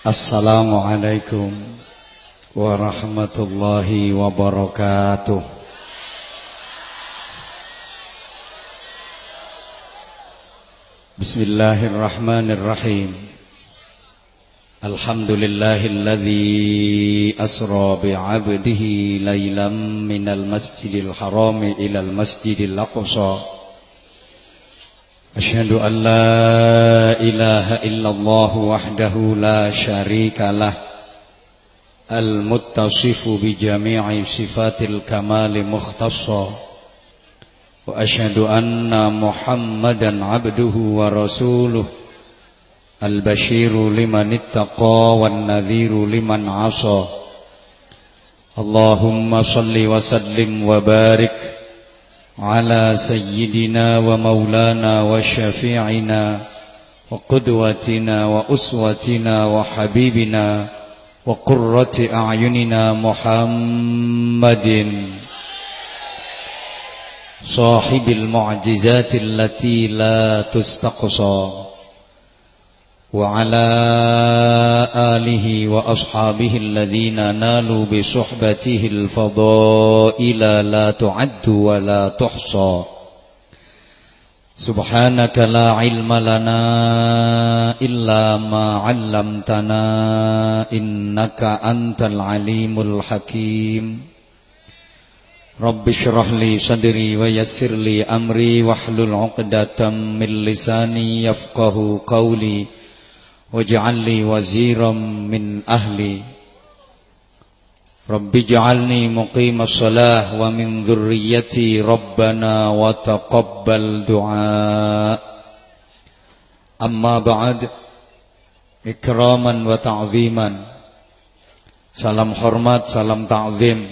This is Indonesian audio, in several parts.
Assalamualaikum warahmatullahi wabarakatuh. Bismillahirrahmanirrahim. Alhamdulillahilladzi asra bi'abdihi laylam minal masjidil harami ilal masjidil aqsa أشهد أن لا إله إلا الله وحده لا شريك له المتصف بجميع صفات الكمال مختصا وأشهد أن محمدا عبده ورسوله البشير لمن اتقى والنذير لمن عصى. اللهم صل وسلم وبارك على سيدنا ومولانا وشفيعنا وقدوتنا وأسوتنا وحبيبنا وقرة أعيننا محمد. صاحب المعجزات التي لا تستقصى. وعلى آله وأصحابه الذين نالوا بصحبته الفضائل لا تعد ولا تحصى. سبحانك لا علم لنا إلا ما علمتنا إنك أنت العليم الحكيم. رب اشرح لي صدري ويسر لي أمري واحلل عقدة من لساني يفقه قولي. واجعل لي وزيرا من أهلي رب اجعلني مقيم الصلاة ومن ذريتي ربنا وتقبل دعاء أما بعد إكراما وتعظيما Salam hormat, salam ta'zim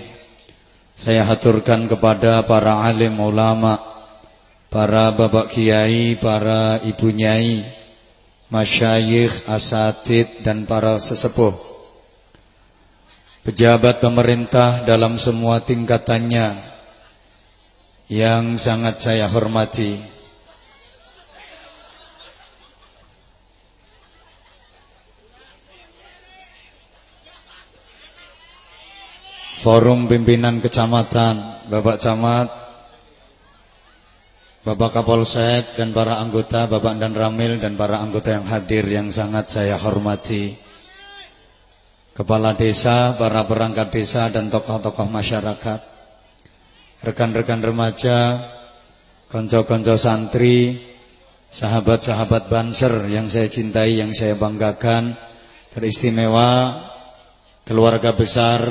Saya haturkan kepada para alim ulama Para bapak kiai, para ibu nyai masyayikh, asatid dan para sesepuh. Pejabat pemerintah dalam semua tingkatannya yang sangat saya hormati. Forum Pimpinan Kecamatan Bapak Camat Bapak Kapolsek dan para anggota, Bapak dan Ramil dan para anggota yang hadir yang sangat saya hormati. Kepala desa, para perangkat desa dan tokoh-tokoh masyarakat. Rekan-rekan remaja, konco-konco santri, sahabat-sahabat banser yang saya cintai, yang saya banggakan, teristimewa, keluarga besar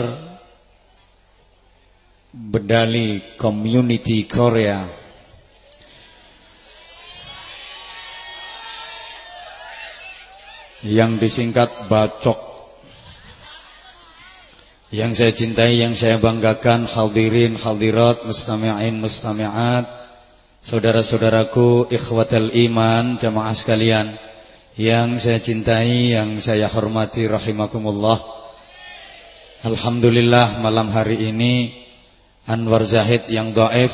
Bedali Community Korea yang disingkat bacok. Yang saya cintai, yang saya banggakan hadirin, hadirat, mustami'in, mustami'at saudara-saudaraku, ikhwatal iman, jamaah sekalian. Yang saya cintai, yang saya hormati rahimakumullah. Alhamdulillah malam hari ini Anwar Zahid yang do'if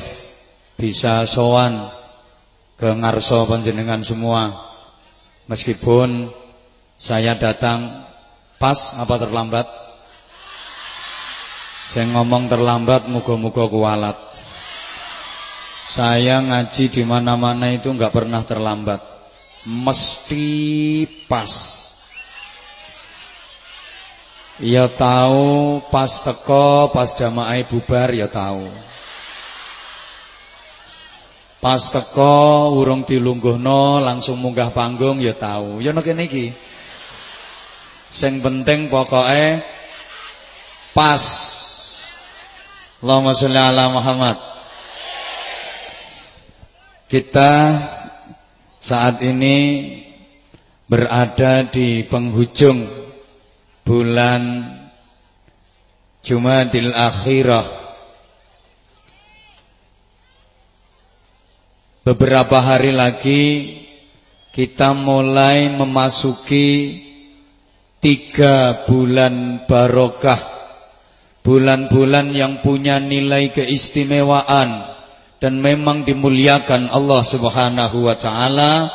bisa sowan ke ngarso panjenengan semua. Meskipun saya datang pas apa terlambat? Saya ngomong terlambat muga-muga kualat. Saya ngaji di mana-mana itu nggak pernah terlambat. Mesti pas. Ya tahu pas teko, pas jamaah bubar ya tahu. Pas teko urung dilungguhno langsung munggah panggung ya tahu. Ya nek iki. Sing penting pokoknya pas. Allahumma sholli ala Muhammad. Kita saat ini berada di penghujung bulan Jumadil Akhirah. Beberapa hari lagi kita mulai memasuki Tiga bulan barokah Bulan-bulan yang punya nilai keistimewaan Dan memang dimuliakan Allah subhanahu wa ta'ala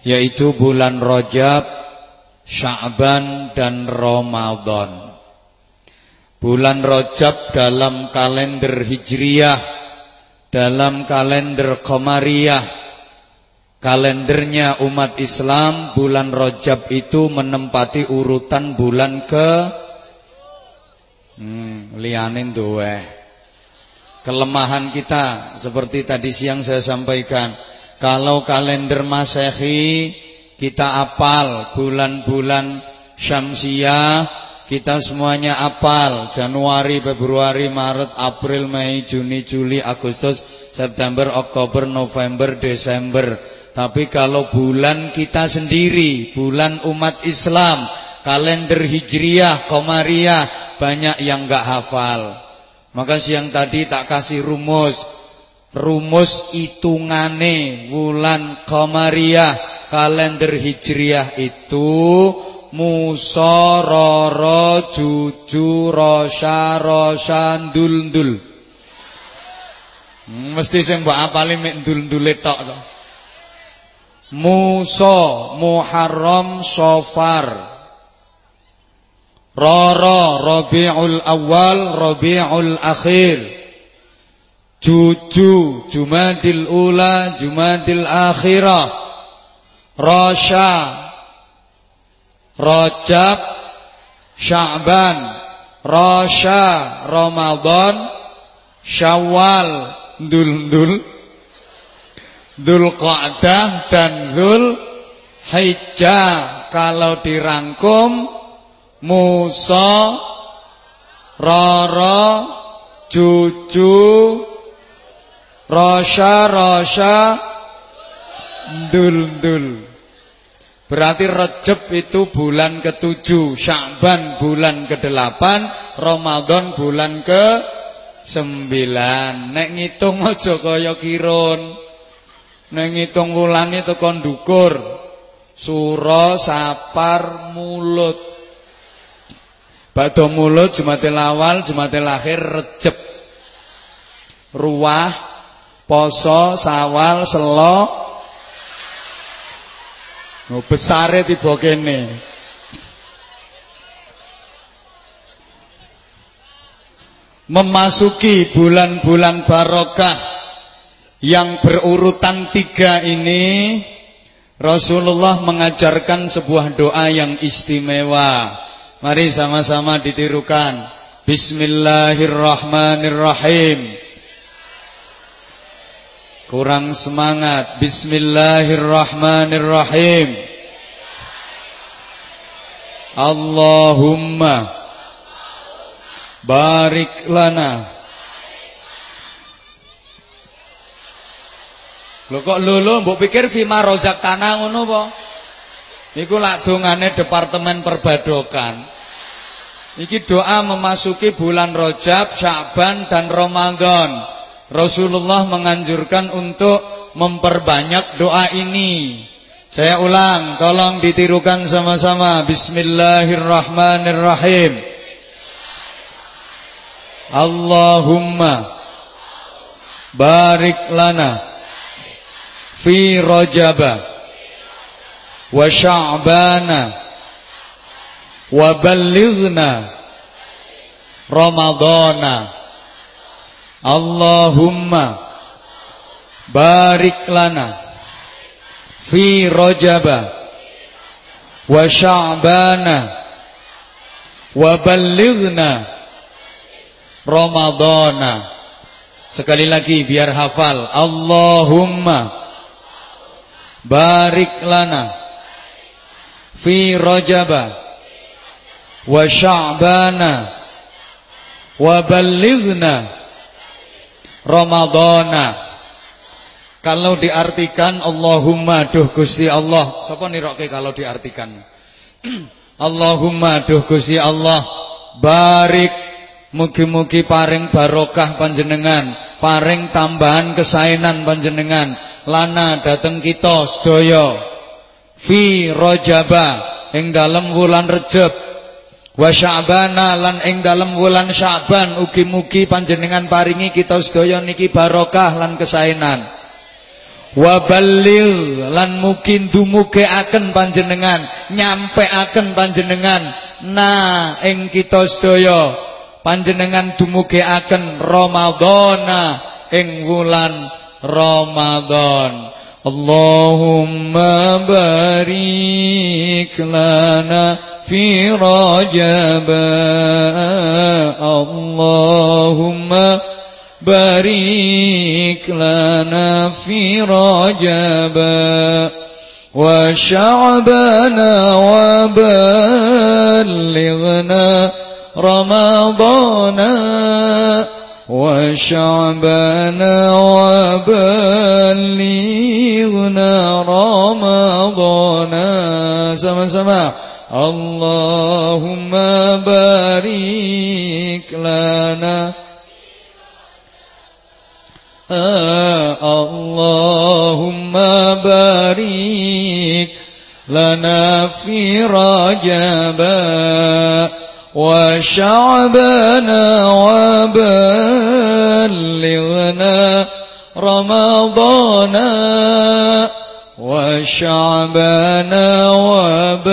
Yaitu bulan Rajab Sya'ban dan Ramadan. Bulan Rajab dalam kalender Hijriyah, dalam kalender Qamariyah, kalendernya umat Islam bulan Rajab itu menempati urutan bulan ke hmm, lianin doeh. Kelemahan kita seperti tadi siang saya sampaikan, kalau kalender Masehi kita apal bulan-bulan Syamsiah kita semuanya apal Januari, Februari, Maret, April, Mei, Juni, Juli, Agustus, September, Oktober, November, Desember. Tapi kalau bulan kita sendiri, bulan umat Islam, kalender Hijriyah, Komariah, banyak yang gak hafal. Maka siang tadi tak kasih rumus Rumus hitungane wulan Qamariyah kalender Hijriah itu Musa Roro Juju Rosya Rosandul Dul hmm, Mesti sing mbok apali mek ndul-ndule tok to. Musa Muharram Safar. Rara Rabiul Awal Rabiul Akhir. Juju Jumadil Ula Jumadil Akhirah. Rasya Rajab Sya'ban. Rasya Ramadan. Syawal Dul-dul Dul Qa'dah dan Dul Hijjah. Kalau dirangkum Musa Rara Cucu Rosya Rosya Dul Dul Berarti Rejab itu bulan ketujuh Syakban bulan ke delapan Ramadan bulan ke sembilan. Nek ngitung aja kaya kirun Nek ngitung wulan itu kondukur Suro sapar mulut Bado mulut Jumatil awal, Jumatil akhir Recep. Ruah, poso, sawal, selo. Oh, besare tiba kene. Memasuki bulan-bulan barokah yang berurutan tiga ini Rasulullah mengajarkan sebuah doa yang istimewa Mari sama-sama ditirukan. Bismillahirrahmanirrahim. Kurang semangat. Bismillahirrahmanirrahim. Allahumma barik lana. Lho kok lulu mbok pikir fima rozak tanah ngono apa? Iku lak dongane departemen perbadokan. Iki doa memasuki bulan Rajab, Sya'ban dan Ramadan. Rasulullah menganjurkan untuk memperbanyak doa ini. Saya ulang, tolong ditirukan sama-sama. Bismillahirrahmanirrahim. Allahumma barik lana fi Rajabah wa sya'bana. Wa ballighna. Ramadana Allahumma barik lana. Fi rajaba. Wa sya'bana. Wa ballighna. Ramadana sekali lagi biar hafal. Allahumma barik lana fi rajaba wa sya'bana wa ballighna ramadana kalau diartikan Allahumma duh Gusti Allah. Sapa niroke kalau diartikan? Allahumma duh Gusti Allah. Barik mugi-mugi paring barokah panjenengan paring tambahan kesainan panjenengan. Lana dateng kita sedaya. Fi rajaba ing dalem wulan Rejab. Wa sya'bana lan ing dalem wulan Sya'ban. Ugi mugi panjenengan paringi kita sedaya niki barokah lan kesaenan wa balil lan mungkin akan panjenengan nyampe akan panjenengan. Na ing kita sedaya panjenengan dumugiaken Ramadana ing wulan Ramadhan. Allahumma barik lana fi Rajab Allahumma barik lana fi Rajab wa sya'bana wa balighna رمضان وشعبنا وبلغنا رمضان. sama-sama اللهم بارك لنا. اللهم بارك لنا في رجب. وشعبنا وبلغنا رمضان وشعبنا وبلغنا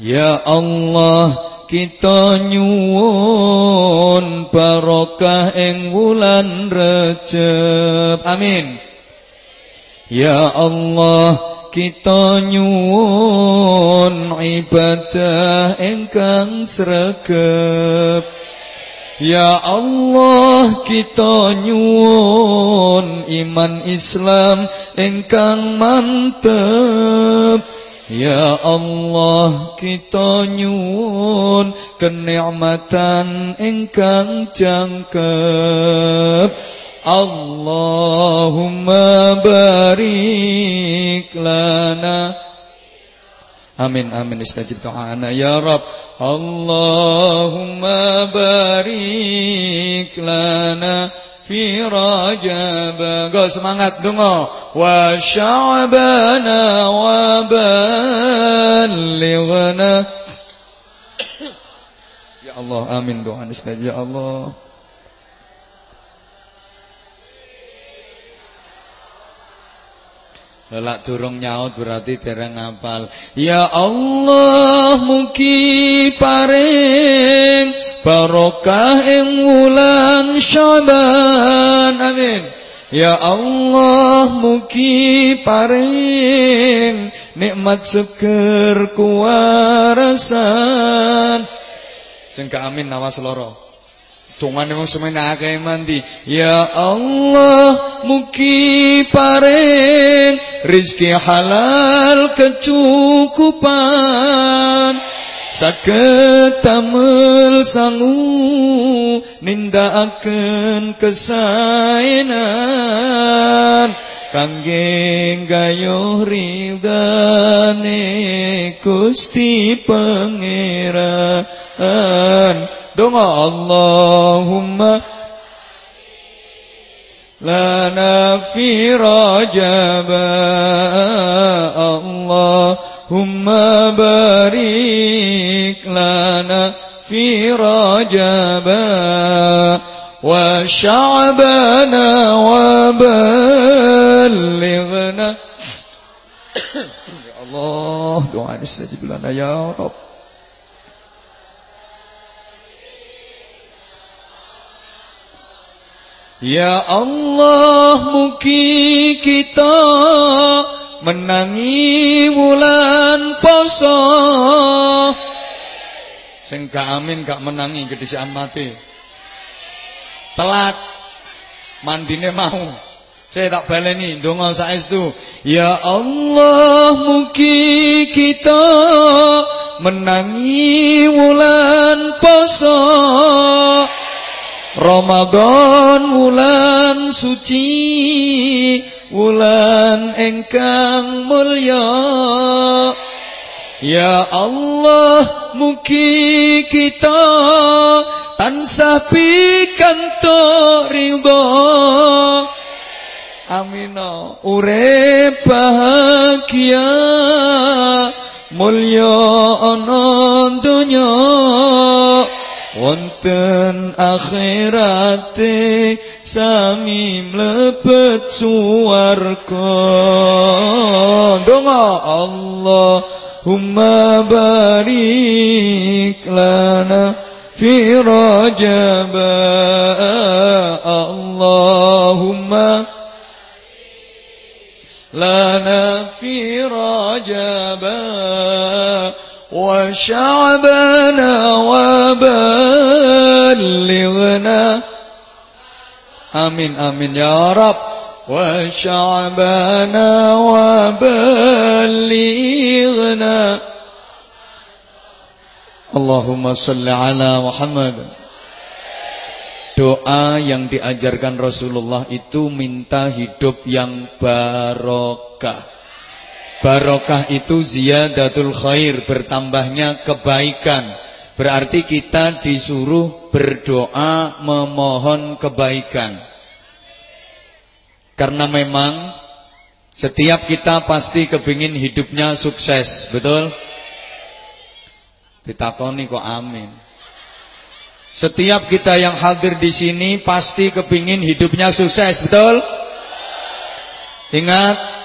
يا الله kita nyuwun barokah ing wulan Rejab. Amin. Ya Allah, kita nyuwun ibadah ingkang sregep. Ya Allah kita nyuwun iman Islam ingkang mantep Ya Allah kita nyuwun kenikmatan ingkang jangkep Allahumma barik lana. Amin amin istajib doana ya Rabb Allahumma barik lana fi rajab. Go semangat donga wa sya'bana wa balighna ya Allah amin doa istajab ya Allah Lelak durung nyaut berarti dereng ngapal. Ya Allah mugi paring barokah ing wulan Syaban. Amin. Ya Allah mugi paring nikmat seger kuwarasan. Sing amin nawas loro. Tungane wong semene akeh mandi. Ya Allah, mugi paring rezeki halal kecukupan. Saged tamel sangu nindakaken kesaenan kangge gayuh ridane Gusti Pangeran Donga Allahumma lana fi rajab Allahumma barik lana fi rajab wa sya'bana wa balighna Ya Allah doa istajib ya Allah mugi kita menangi wulan poso. Sing gak amin gak menangi gedhisikan mati. Telat. Mandine mau. Saya tak baleni ndonga saestu. Ya Allah mugi kita menangi wulan poso Ramadan wulan suci wulan engkang mulya. Ya Allah mugi kita tansah pikantuk ridho. Amina. Urip bahagia mulya ana donya wonten akhirate sami mlebet suwarga donga Allahumma barik lana fi rajab Allahumma lana fi rajab وشعبنا وبلغنا آمين آمين يا رب وشعبنا وبلغنا Allahumma salli ala Muhammad Doa yang diajarkan Rasulullah itu minta hidup yang barokah Barokah itu ziyadatul khair, bertambahnya kebaikan. Berarti kita disuruh berdoa memohon kebaikan. Karena memang setiap kita pasti kepingin hidupnya sukses, betul? Ditakoni kok amin. Setiap kita yang hadir di sini pasti kepingin hidupnya sukses, betul? Ingat,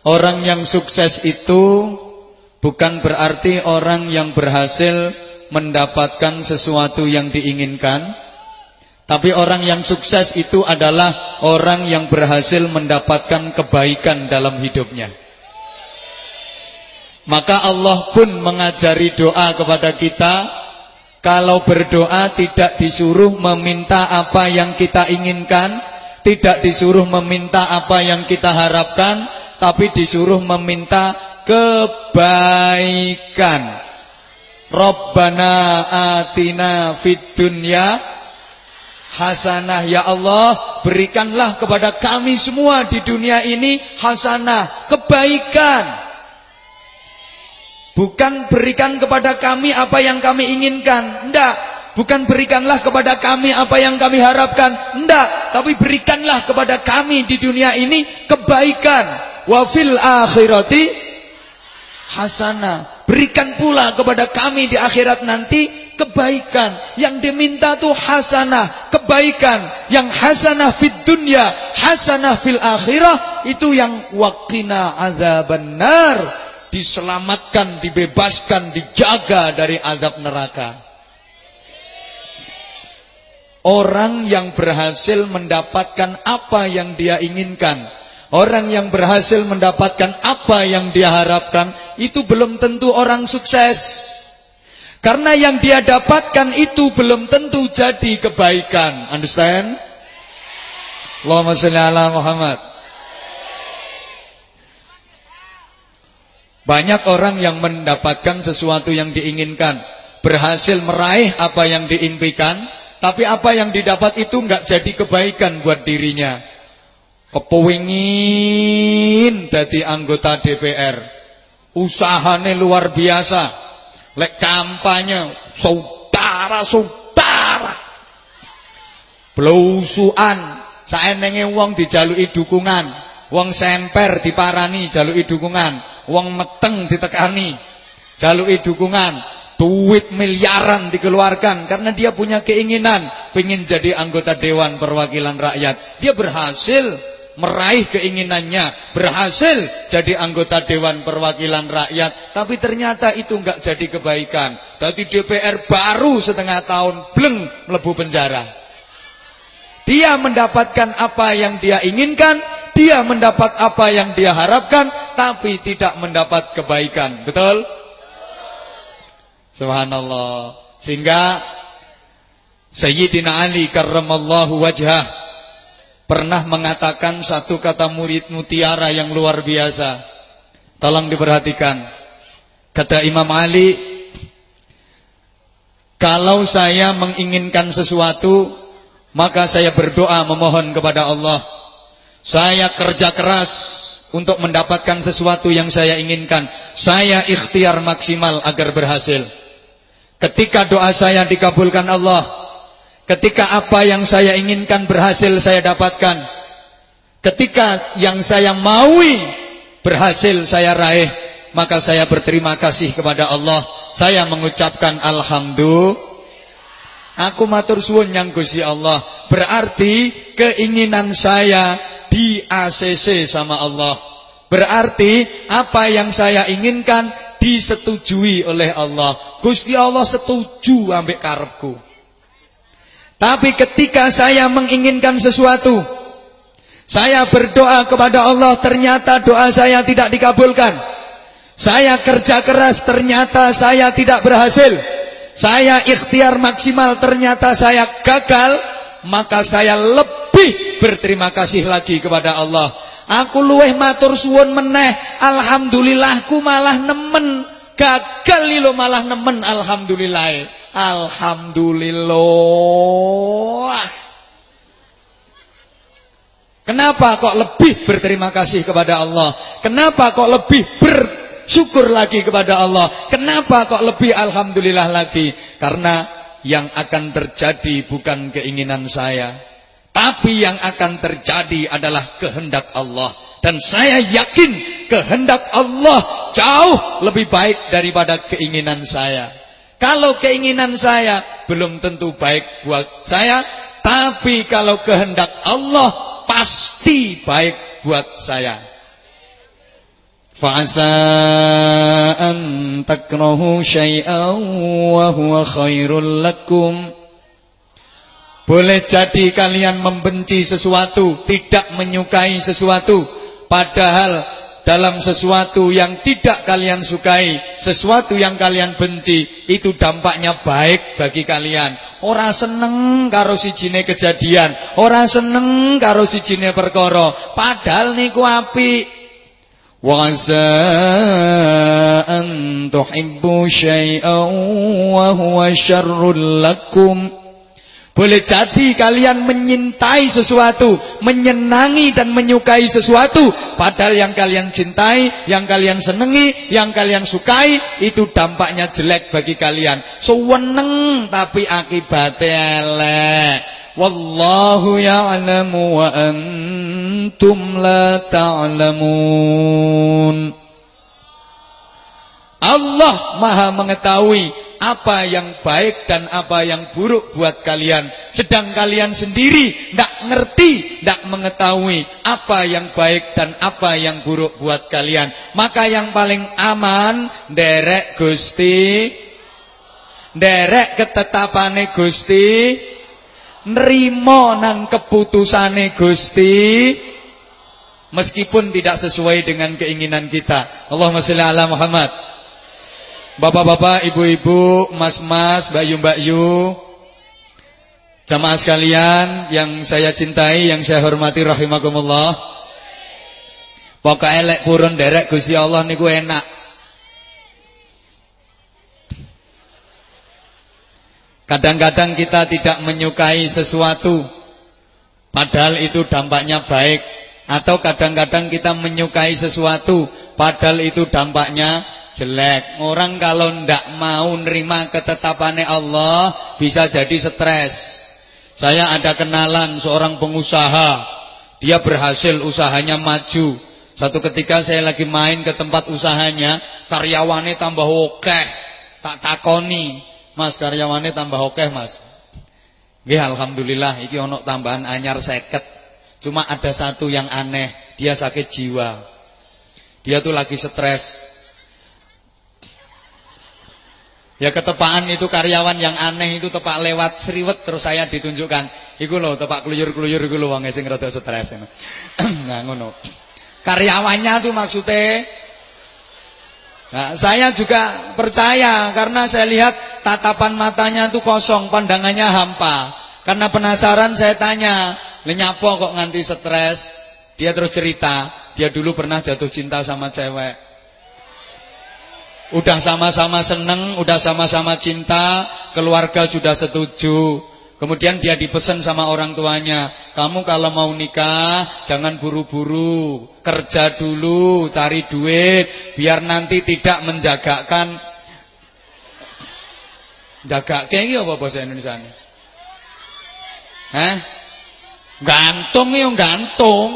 Orang yang sukses itu bukan berarti orang yang berhasil mendapatkan sesuatu yang diinginkan. Tapi orang yang sukses itu adalah orang yang berhasil mendapatkan kebaikan dalam hidupnya. Maka Allah pun mengajari doa kepada kita Kalau berdoa tidak disuruh meminta apa yang kita inginkan Tidak disuruh meminta apa yang kita harapkan tapi disuruh meminta kebaikan. Rabbana atina fid dunya hasanah. Ya Allah berikanlah kepada kami semua di dunia ini hasanah kebaikan. Bukan berikan kepada kami apa yang kami inginkan enggak bukan berikanlah kepada kami apa yang kami harapkan enggak tapi berikanlah kepada kami di dunia ini kebaikan wa fil akhirati hasanah. Berikan pula kepada kami di akhirat nanti kebaikan. Yang diminta tuh hasanah, kebaikan. Yang hasanah fid dunya, hasanah fil akhirah itu yang waqina azaban nar. Diselamatkan, dibebaskan, dijaga dari azab neraka. Orang yang berhasil mendapatkan apa yang dia inginkan Orang yang berhasil mendapatkan apa yang dia harapkan itu belum tentu orang sukses. Karena yang dia dapatkan itu belum tentu jadi kebaikan. Understand? Allahumma salli ala Muhammad. Banyak orang yang mendapatkan sesuatu yang diinginkan, berhasil meraih apa yang diimpikan, tapi apa yang didapat itu nggak jadi kebaikan buat dirinya. Kepewingin jadi anggota DPR. Usahane luar biasa. Lek kampanye saudara-saudara. Blusuan saenenge wong dijaluki dukungan. Wong semper diparani jaluki dukungan. Wong meteng ditekani jaluki dukungan. Duit miliaran dikeluarkan karena dia punya keinginan pengen jadi anggota Dewan Perwakilan Rakyat. Dia berhasil meraih keinginannya, berhasil jadi anggota Dewan Perwakilan Rakyat, tapi ternyata itu enggak jadi kebaikan. Tapi DPR baru setengah tahun bleng melebu penjara. Dia mendapatkan apa yang dia inginkan, dia mendapat apa yang dia harapkan, tapi tidak mendapat kebaikan. Betul? Subhanallah. Sehingga Sayyidina Ali karramallahu wajhah pernah mengatakan satu kata murid mutiara yang luar biasa. Tolong diperhatikan. Kata Imam Ali, kalau saya menginginkan sesuatu, maka saya berdoa memohon kepada Allah. Saya kerja keras untuk mendapatkan sesuatu yang saya inginkan. Saya ikhtiar maksimal agar berhasil. Ketika doa saya dikabulkan Allah, Ketika apa yang saya inginkan berhasil saya dapatkan. Ketika yang saya maui berhasil saya raih. Maka saya berterima kasih kepada Allah. Saya mengucapkan Alhamdulillah. Aku matur suwun nyang Gusti Allah. Berarti keinginan saya di ACC sama Allah. Berarti apa yang saya inginkan disetujui oleh Allah. Gusti Allah setuju ambek karepku. Tapi ketika saya menginginkan sesuatu, saya berdoa kepada Allah ternyata doa saya tidak dikabulkan. Saya kerja keras ternyata saya tidak berhasil. Saya ikhtiar maksimal ternyata saya gagal, maka saya lebih berterima kasih lagi kepada Allah. Aku luweh matur suwun meneh, alhamdulillahku malah nemen. Gagal lilo malah nemen alhamdulillah. Alhamdulillah. Kenapa kok lebih berterima kasih kepada Allah? Kenapa kok lebih bersyukur lagi kepada Allah? Kenapa kok lebih alhamdulillah lagi? Karena yang akan terjadi bukan keinginan saya, tapi yang akan terjadi adalah kehendak Allah. Dan saya yakin kehendak Allah jauh lebih baik daripada keinginan saya. Kalau keinginan saya belum tentu baik buat saya, tapi kalau kehendak Allah pasti baik buat saya. An takrahu syai'an wa huwa khairul lakum. Boleh jadi kalian membenci sesuatu, tidak menyukai sesuatu, padahal dalam sesuatu yang tidak kalian sukai, sesuatu yang kalian benci, itu dampaknya baik bagi kalian. Orang seneng karo sijine kejadian, orang seneng karo sijine perkara, padahal niku apik. Wa an tuhibbu syai'an wa huwa syarrul lakum. Boleh jadi kalian menyintai sesuatu, menyenangi dan menyukai sesuatu, padahal yang kalian cintai, yang kalian senangi, yang kalian sukai itu dampaknya jelek bagi kalian. Seweneng tapi akibatnya elek. Wallahu ya'lamu wa antum la ta'lamun. Allah Maha mengetahui apa yang baik dan apa yang buruk buat kalian. Sedang kalian sendiri tidak ngerti, tidak mengetahui apa yang baik dan apa yang buruk buat kalian. Maka yang paling aman derek Gusti, derek ketetapane Gusti, nerimo nang keputusane Gusti. Meskipun tidak sesuai dengan keinginan kita. Allahumma sholli ala Muhammad. Bapak-bapak, ibu-ibu, mas-mas, mbak Yu, mbak Yu Jamaah sekalian yang saya cintai, yang saya hormati rahimakumullah. Pokoknya lek purun derek Gusti Allah niku enak. Kadang-kadang kita tidak menyukai sesuatu Padahal itu dampaknya baik Atau kadang-kadang kita menyukai sesuatu Padahal itu dampaknya jelek. Orang kalau ndak mau nerima ketetapannya Allah bisa jadi stres. Saya ada kenalan seorang pengusaha, dia berhasil usahanya maju. Satu ketika saya lagi main ke tempat usahanya, karyawannya tambah oke, tak takoni, Mas karyawannya tambah oke Mas. Nggih alhamdulillah iki ono tambahan anyar seket. Cuma ada satu yang aneh, dia sakit jiwa. Dia tuh lagi stres, Ya ketepaan itu karyawan yang aneh itu tepak lewat seriwet terus saya ditunjukkan. Iku loh tepak keluyur-keluyur iku loh wong sing rada stres. nah ngono. Karyawannya tuh maksudnya Nah, saya juga percaya karena saya lihat tatapan matanya tuh kosong, pandangannya hampa. Karena penasaran saya tanya, "Lenyapo kok nganti stres?" Dia terus cerita, dia dulu pernah jatuh cinta sama cewek. Udah sama-sama seneng, udah sama-sama cinta, keluarga sudah setuju. Kemudian dia dipesan sama orang tuanya, kamu kalau mau nikah jangan buru-buru, kerja dulu, cari duit, biar nanti tidak menjagakan. Jaga kayak apa bahasa Indonesia ini? Hah? Gantung ya gantung,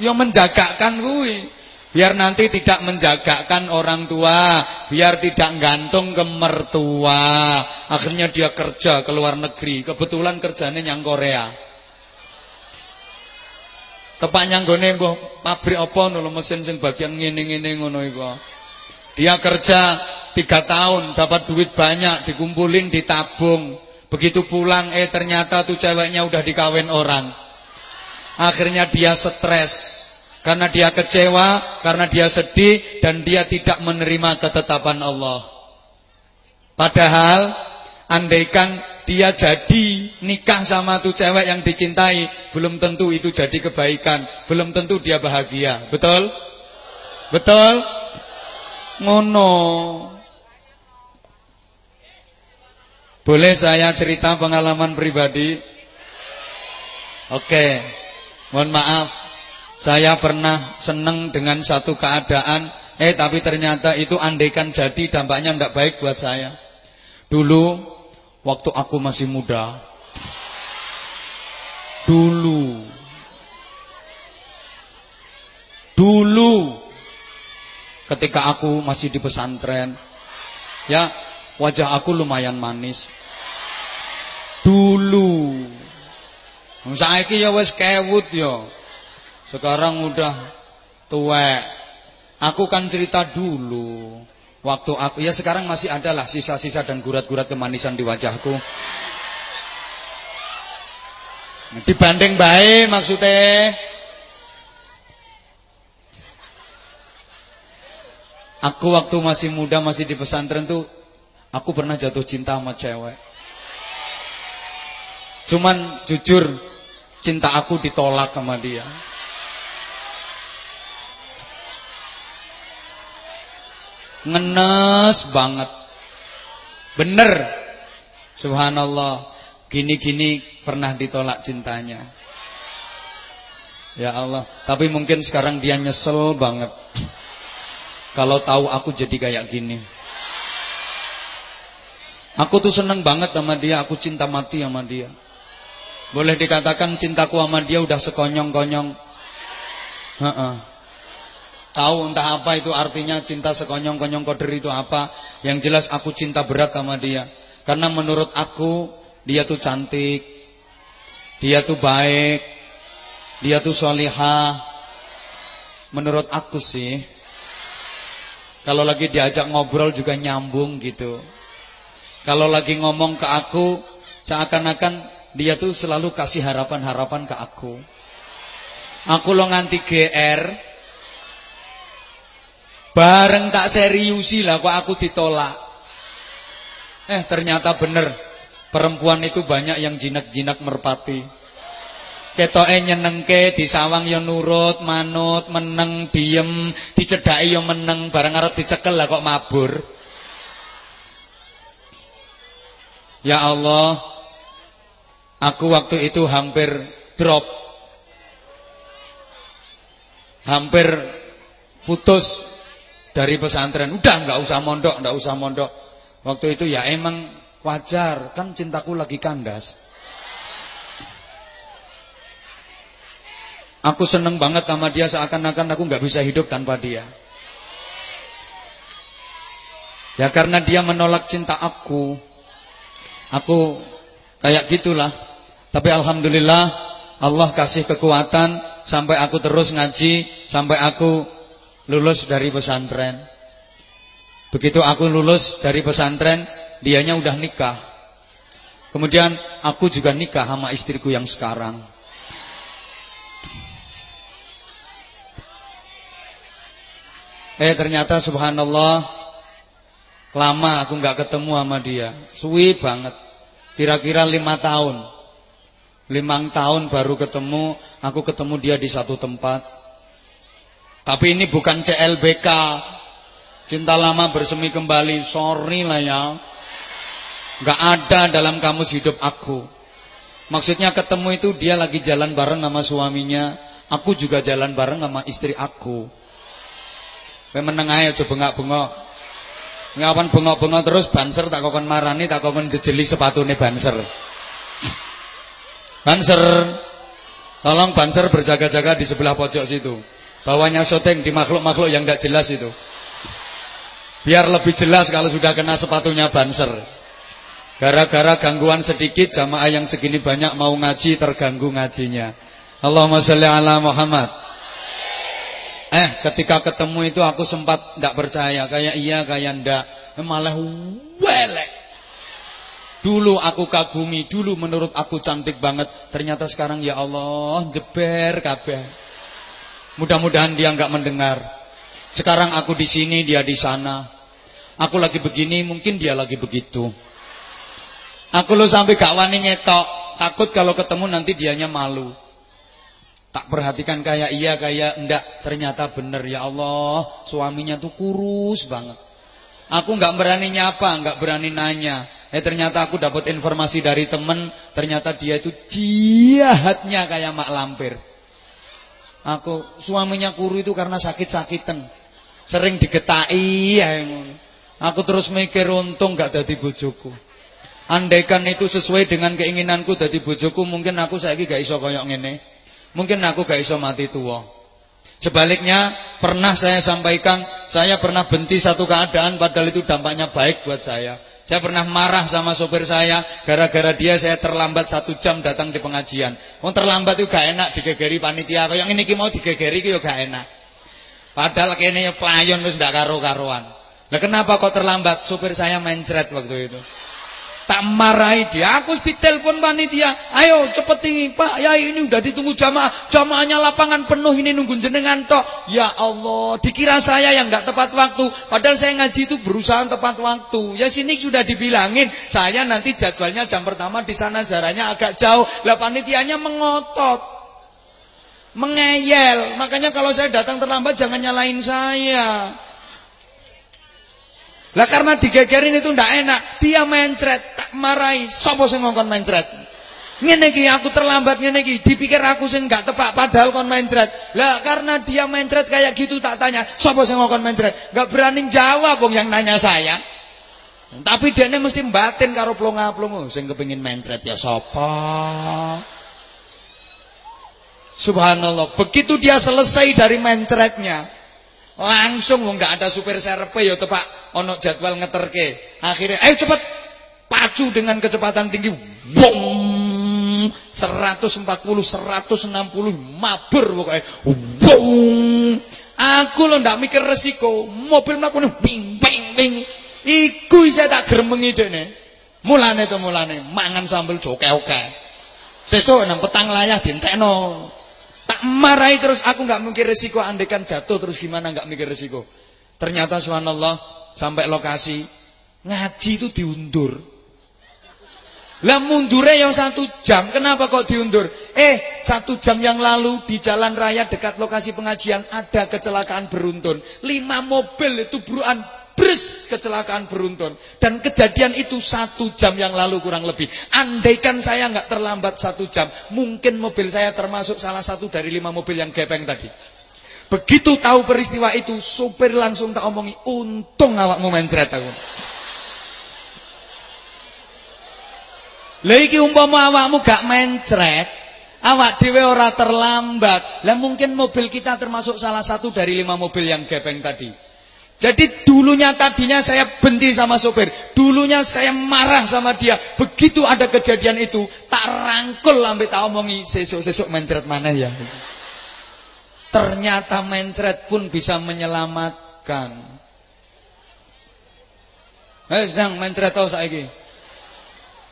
yang menjagakan gue. Biar nanti tidak menjagakan orang tua, biar tidak gantung ke mertua. Akhirnya dia kerja ke luar negeri, kebetulan kerjanya yang Korea. Tepak nyanggone pabrik apa ngono mesin sing bagian ngene-ngene ngono iku. Dia kerja tiga tahun dapat duit banyak dikumpulin ditabung. Begitu pulang eh ternyata tuh ceweknya udah dikawin orang. Akhirnya dia stres karena dia kecewa, karena dia sedih dan dia tidak menerima ketetapan Allah. Padahal andaikan dia jadi nikah sama tuh cewek yang dicintai, belum tentu itu jadi kebaikan, belum tentu dia bahagia. Betul? Betul? Ngono. Boleh saya cerita pengalaman pribadi? Oke. Mohon maaf. Saya pernah seneng dengan satu keadaan, eh tapi ternyata itu andaikan jadi dampaknya tidak baik buat saya. Dulu waktu aku masih muda. Dulu. Dulu ketika aku masih di pesantren, ya wajah aku lumayan manis. Dulu. Saiki ya wes kewut ya. Sekarang udah tua. Aku kan cerita dulu. Waktu aku ya sekarang masih ada lah sisa-sisa dan gurat-gurat kemanisan di wajahku. Dibanding baik maksudnya. Aku waktu masih muda masih di pesantren tuh aku pernah jatuh cinta sama cewek. Cuman jujur cinta aku ditolak sama dia. Ngenes banget. Bener. Subhanallah. Gini-gini pernah ditolak cintanya. Ya Allah. Tapi mungkin sekarang dia nyesel banget. Kalau tahu aku jadi kayak gini. Aku tuh seneng banget sama dia. Aku cinta mati sama dia. Boleh dikatakan cintaku sama dia udah sekonyong-konyong. Heeh. Tahu entah apa itu artinya cinta sekonyong-konyong koder itu apa. Yang jelas aku cinta berat sama dia. Karena menurut aku dia tuh cantik. Dia tuh baik. Dia tuh solihah. Menurut aku sih. Kalau lagi diajak ngobrol juga nyambung gitu. Kalau lagi ngomong ke aku. Seakan-akan dia tuh selalu kasih harapan-harapan ke aku. Aku lo nganti GR Bareng tak seriusi lah kok aku ditolak. Eh ternyata bener perempuan itu banyak yang jinak-jinak merpati. Ketoke nyenengke disawang yo ya nurut, manut, meneng, diem, dicedhaki yo ya meneng, bareng arep dicekel lah kok mabur. Ya Allah, aku waktu itu hampir drop. Hampir putus dari pesantren. Udah nggak usah mondok, nggak usah mondok. Waktu itu ya emang wajar, kan cintaku lagi kandas. Aku seneng banget sama dia seakan-akan aku nggak bisa hidup tanpa dia. Ya karena dia menolak cinta aku. Aku kayak gitulah. Tapi alhamdulillah Allah kasih kekuatan sampai aku terus ngaji, sampai aku lulus dari pesantren. Begitu aku lulus dari pesantren, dianya udah nikah. Kemudian aku juga nikah sama istriku yang sekarang. Eh ternyata subhanallah lama aku nggak ketemu sama dia, suwi banget. Kira-kira lima tahun, lima tahun baru ketemu. Aku ketemu dia di satu tempat. Tapi ini bukan CLBK. Cinta lama bersemi kembali. Sorry lah ya. Gak ada dalam kamus hidup aku. Maksudnya ketemu itu dia lagi jalan bareng sama suaminya. Aku juga jalan bareng sama istri aku. Kowe meneng ae aja bengak-bengok. Ngawan bengok-bengok terus banser tak kokon marani tak kokon jejeli sepatune banser. Banser. Tolong banser berjaga-jaga di sebelah pojok situ. Bawahnya syuting di makhluk-makhluk yang tidak jelas itu. Biar lebih jelas kalau sudah kena sepatunya banser. Gara-gara gangguan sedikit jamaah yang segini banyak mau ngaji terganggu ngajinya. Allahumma sholli ala Muhammad. Eh, ketika ketemu itu aku sempat tidak percaya, kayak iya, kayak ndak, malah welek. Dulu aku kagumi, dulu menurut aku cantik banget, ternyata sekarang ya Allah jeber kabeh. Mudah-mudahan dia nggak mendengar. Sekarang aku di sini, dia di sana. Aku lagi begini, mungkin dia lagi begitu. Aku lo sampai gak wani ngetok. Takut kalau ketemu nanti dianya malu. Tak perhatikan kayak iya kayak enggak. Ternyata bener ya Allah. Suaminya tuh kurus banget. Aku nggak berani nyapa, nggak berani nanya. Eh ternyata aku dapat informasi dari temen. Ternyata dia itu jahatnya kayak mak lampir. Aku suaminya kuru itu karena sakit-sakitan. Sering digetai ya. Aku terus mikir untung gak jadi bojoku. Andaikan itu sesuai dengan keinginanku dari bojoku, mungkin aku saiki gak iso koyok ngene. Mungkin aku gak iso mati tua. Sebaliknya, pernah saya sampaikan, saya pernah benci satu keadaan padahal itu dampaknya baik buat saya. Saya pernah marah sama sopir saya gara-gara dia saya terlambat satu jam datang di pengajian. Mau terlambat itu gak enak digegeri panitia. Yang ini mau digegeri itu gak enak. Padahal kini pelayon itu sudah karo-karuan. Nah kenapa kok terlambat? Sopir saya mencret waktu itu. Tak marahi dia. Aku ditelepon panitia. Ayo cepet ini Pak. Ya ini udah ditunggu jamaah. Jamaahnya lapangan penuh ini nunggu jenengan tok. Ya Allah. Dikira saya yang nggak tepat waktu. Padahal saya ngaji itu berusaha tepat waktu. Ya sini sudah dibilangin. Saya nanti jadwalnya jam pertama di sana jaraknya agak jauh. Lah panitianya mengotot. Mengeyel. Makanya kalau saya datang terlambat jangan nyalain saya. Lah karena digegerin itu ndak enak, dia mencret, tak marahi. Sopo sing ngongkon mencret? Ngene iki aku terlambat ngene iki, dipikir aku sing enggak tepak padahal kon mencret. Lah karena dia mencret kayak gitu tak tanya, sopo sing ngongkon mencret? Enggak berani jawab wong yang nanya saya. Tapi dia mesti batin karo plonga-plongo sing kepengin mencret ya sapa? Subhanallah, begitu dia selesai dari mencretnya, langsung nggak ada supir serpe ya tepak ono jadwal ngeterke. Akhirnya ayo cepat pacu dengan kecepatan tinggi. Bong 140 160 mabur pokoknya. Bong. Aku lo ndak mikir resiko. Mobil mlakune ping ping ping. Iku saya tak gremengi dene. Mulane to mulane mangan sambel joke-oke. Sesuk nang petang layah dientekno. Tak marahi terus aku nggak mikir resiko andekan jatuh terus gimana nggak mikir resiko. Ternyata subhanallah sampai lokasi ngaji itu diundur. Lah mundurnya yang satu jam, kenapa kok diundur? Eh, satu jam yang lalu di jalan raya dekat lokasi pengajian ada kecelakaan beruntun. Lima mobil itu buruan bres kecelakaan beruntun. Dan kejadian itu satu jam yang lalu kurang lebih. Andaikan saya nggak terlambat satu jam, mungkin mobil saya termasuk salah satu dari lima mobil yang gepeng tadi. Begitu tahu peristiwa itu, supir langsung tak omongi, untung awakmu mencret aku. Lagi umpama awakmu gak mencret, awak dhewe ora terlambat. Lah mungkin mobil kita termasuk salah satu dari lima mobil yang gepeng tadi. Jadi dulunya tadinya saya benci sama sopir. Dulunya saya marah sama dia. Begitu ada kejadian itu, tak rangkul sampai tak omongi sesuk-sesuk mencret mana ya. Ternyata mencret pun bisa menyelamatkan. Eh, sedang mencret tahu saiki.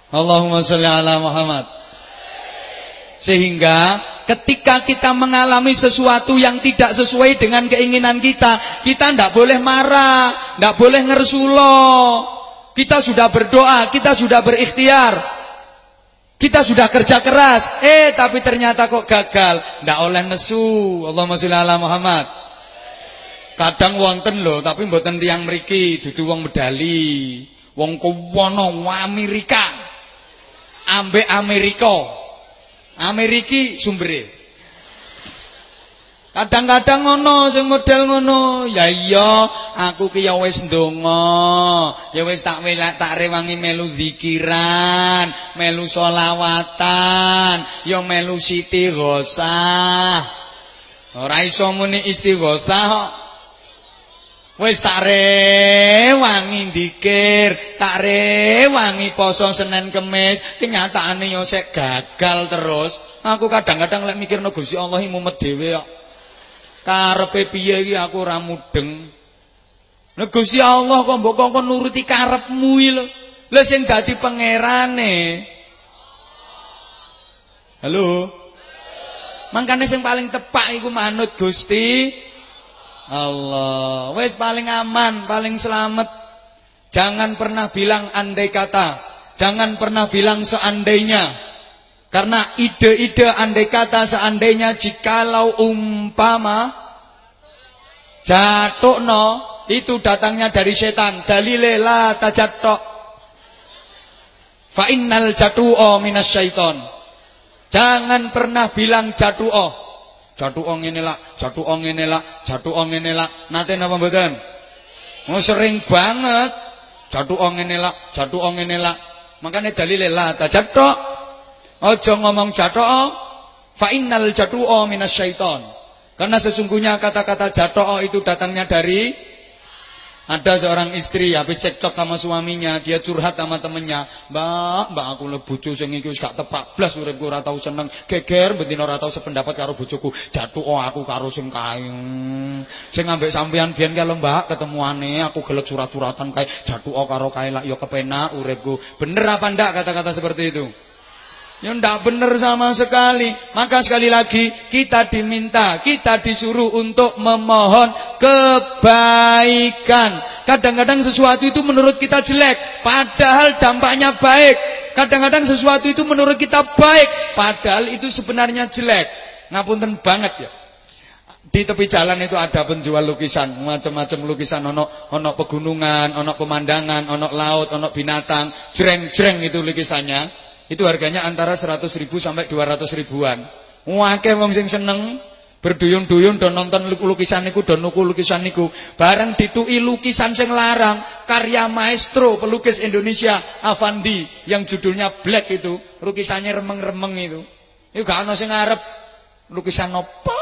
Allahumma sholli ala Muhammad. Sehingga ketika kita mengalami sesuatu yang tidak sesuai dengan keinginan kita, kita tidak boleh marah, tidak boleh ngersulo. Kita sudah berdoa, kita sudah berikhtiar, kita sudah kerja keras, eh tapi ternyata kok gagal. Ndak oleh nesu. Allahumma sholli ala Muhammad. Kadang wonten lho, tapi mboten tiyang mriki, dudu wong medali. Wong kuwono Amerika. Ambek Amerika. Ameriki sumbere. Kadang-kadang ngono sing model ngono. Ya iya, aku ki ya wis ndonga. Ya wis tak welak tak rewangi melu zikiran, melu selawatan, ya melu siti ghosah. Ora iso muni istighosah. Wis tak rewangi dikir, tak rewangi poso Senin Kemis, kenyataane yo sek gagal terus. Aku kadang-kadang lek mikirno Gusti Allah mumet dhewe kok. Karepe piye iki aku ora mudeng. Gusti Allah kok mbok kok nuruti karepmu iki lho. Lah sing dadi pangerane. Halo. Mangkane sing paling tepak iku manut Gusti Allah. Wes paling aman, paling selamat. Jangan pernah bilang andai kata. Jangan pernah bilang seandainya. Karena ide-ide andai kata seandainya jikalau umpama jatuh no itu datangnya dari setan. Dalile la tajattok. Fa innal jatu'o minas syaiton. Jangan pernah bilang jatu'o. Jatuh ngene jatuh ngene lak, jatuh ngene lak. Nate napa mboten? Oh sering banget. Jatuh ngene jatuh ngene lak. Makane dalile la tajatto. Aja ngomong jatuh. Fa innal jatuh minasyaiton. Karena sesungguhnya kata-kata jatuh itu datangnya dari ada seorang istri habis cekcok sama suaminya, dia curhat sama temennya, "Mbak, mbak aku le bojo sing iki wis gak tepak blas uripku ora tau seneng, geger bendina ora tau sependapat karo bojoku. Jatuh oh aku karo sing kae. Sing ambek sampean biyen kalau Mbak ketemuane aku gelek surat-suratan kae, jatuh oh karo kae lak yo kepenak uripku." Bener apa ndak kata-kata seperti itu? Ya tidak benar sama sekali. Maka sekali lagi kita diminta, kita disuruh untuk memohon kebaikan. Kadang-kadang sesuatu itu menurut kita jelek, padahal dampaknya baik. Kadang-kadang sesuatu itu menurut kita baik, padahal itu sebenarnya jelek. Ngapunten banget ya. Di tepi jalan itu ada penjual lukisan, macam-macam lukisan, ono ono pegunungan, ono pemandangan, ono laut, ono binatang, jreng-jreng itu lukisannya. Itu harganya antara 100 ribu sampai 200 ribuan. Wake wong sing seneng berduyun-duyun dan nonton lukisan niku dan nuku lukisan niku. Bareng dituki lukisan sing larang karya maestro pelukis Indonesia Avandi yang judulnya Black itu, lukisannya remeng-remeng itu. Itu gak ono sing ngarep lukisan apa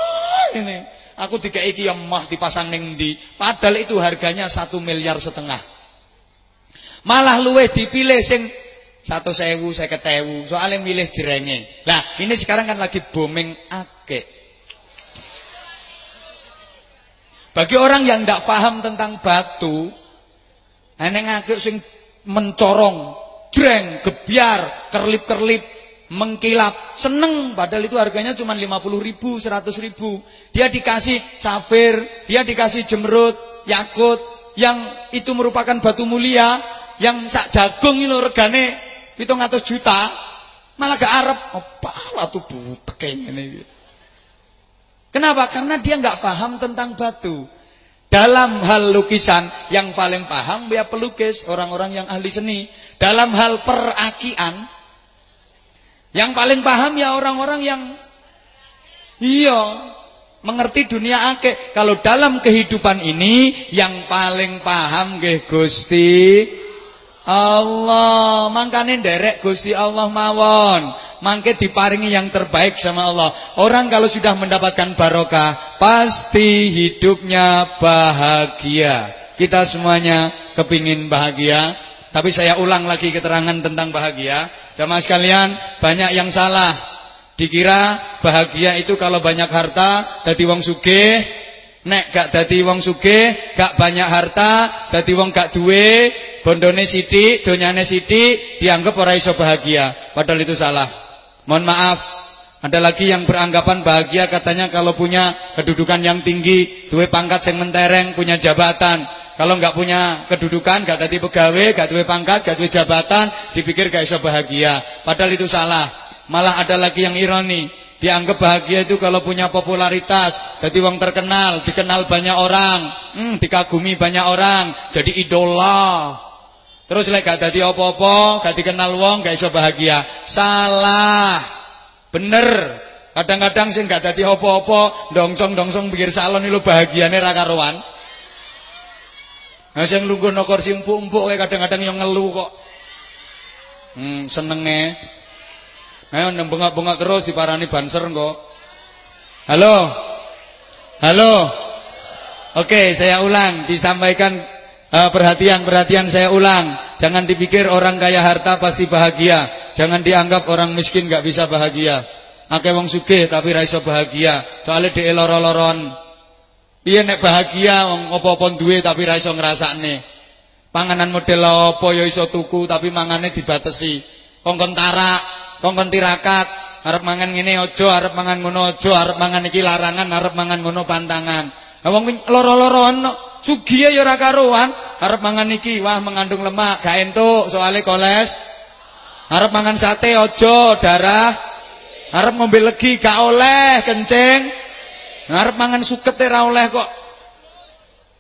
ini? Aku dikei iki mah dipasang ning ndi? Padahal itu harganya satu miliar setengah. Malah luweh dipilih sing satu sewu, saya ketewu. Soalnya milih jerenge. Nah, ini sekarang kan lagi booming ake. Bagi orang yang tidak paham tentang batu, eneng ake sing mencorong, jreng, gebiar, kerlip-kerlip, mengkilap, seneng. Padahal itu harganya cuma 50 ribu, 100 ribu. Dia dikasih safir, dia dikasih jemrut, yakut, yang itu merupakan batu mulia, yang sak jagung itu regane pitung atas juta. Malah gak arep. Apa watu butek ini. Kenapa? Karena dia nggak paham tentang batu. Dalam hal lukisan yang paling paham ya pelukis orang-orang yang ahli seni. Dalam hal perakian yang paling paham ya orang-orang yang iya mengerti dunia ake kalau dalam kehidupan ini yang paling paham nggih Gusti Allah mangkane nderek Gusti Allah mawon. Mangke diparingi yang terbaik sama Allah. Orang kalau sudah mendapatkan barokah pasti hidupnya bahagia. Kita semuanya kepingin bahagia. Tapi saya ulang lagi keterangan tentang bahagia. Jamaah sekalian banyak yang salah. Dikira bahagia itu kalau banyak harta dadi wong sugih Nek gak dadi wong sugih, gak banyak harta, dadi wong gak duwe, bondone sithik, donyane sithik, dianggap ora iso bahagia. Padahal itu salah. Mohon maaf. Ada lagi yang beranggapan bahagia katanya kalau punya kedudukan yang tinggi, duwe pangkat yang mentereng, punya jabatan. Kalau nggak punya kedudukan, nggak tadi pegawai, nggak duwe pangkat, nggak duwe jabatan, dipikir gak iso bahagia. Padahal itu salah. Malah ada lagi yang ironi. Dianggap bahagia itu kalau punya popularitas, jadi wong terkenal, dikenal banyak orang, hmm, dikagumi banyak orang, jadi idola. Terus lek gak dadi apa-apa, gak dikenal wong, gak iso bahagia. Salah. Bener. Kadang-kadang sing gak dadi apa-apa, dongsong-dongsong pikir salon itu bahagiane ra karuan. Nah sing lungguh no kursi empuk-empuk kadang-kadang yang ngeluh kok. Hmm, senenge Ayo bengak-bengak terus diparani banser kok. Halo. Halo. Oke, saya ulang disampaikan uh, perhatian perhatian saya ulang. Jangan dipikir orang kaya harta pasti bahagia. Jangan dianggap orang miskin nggak bisa bahagia. Akeh wong sugih tapi ra bahagia. Soale dhek loro-loron. Piye nek bahagia wong apa-apa duwe tapi ra iso ngrasakne. Panganan model apa ya iso tuku tapi mangane dibatesi. Kongkon tarak, kongkon tirakat, arep mangan ngene aja, arep mangan ngono aja, arep mangan iki larangan, arep mangan ngono pantangan. Lah wong loro-loron sugih ya ora karuan, arep mangan iki wah mengandung lemak, gak entuk soalé koles. Arep mangan sate aja, darah. Arep ngombe legi gak oleh, kencing. Arep mangan suket ora oleh kok.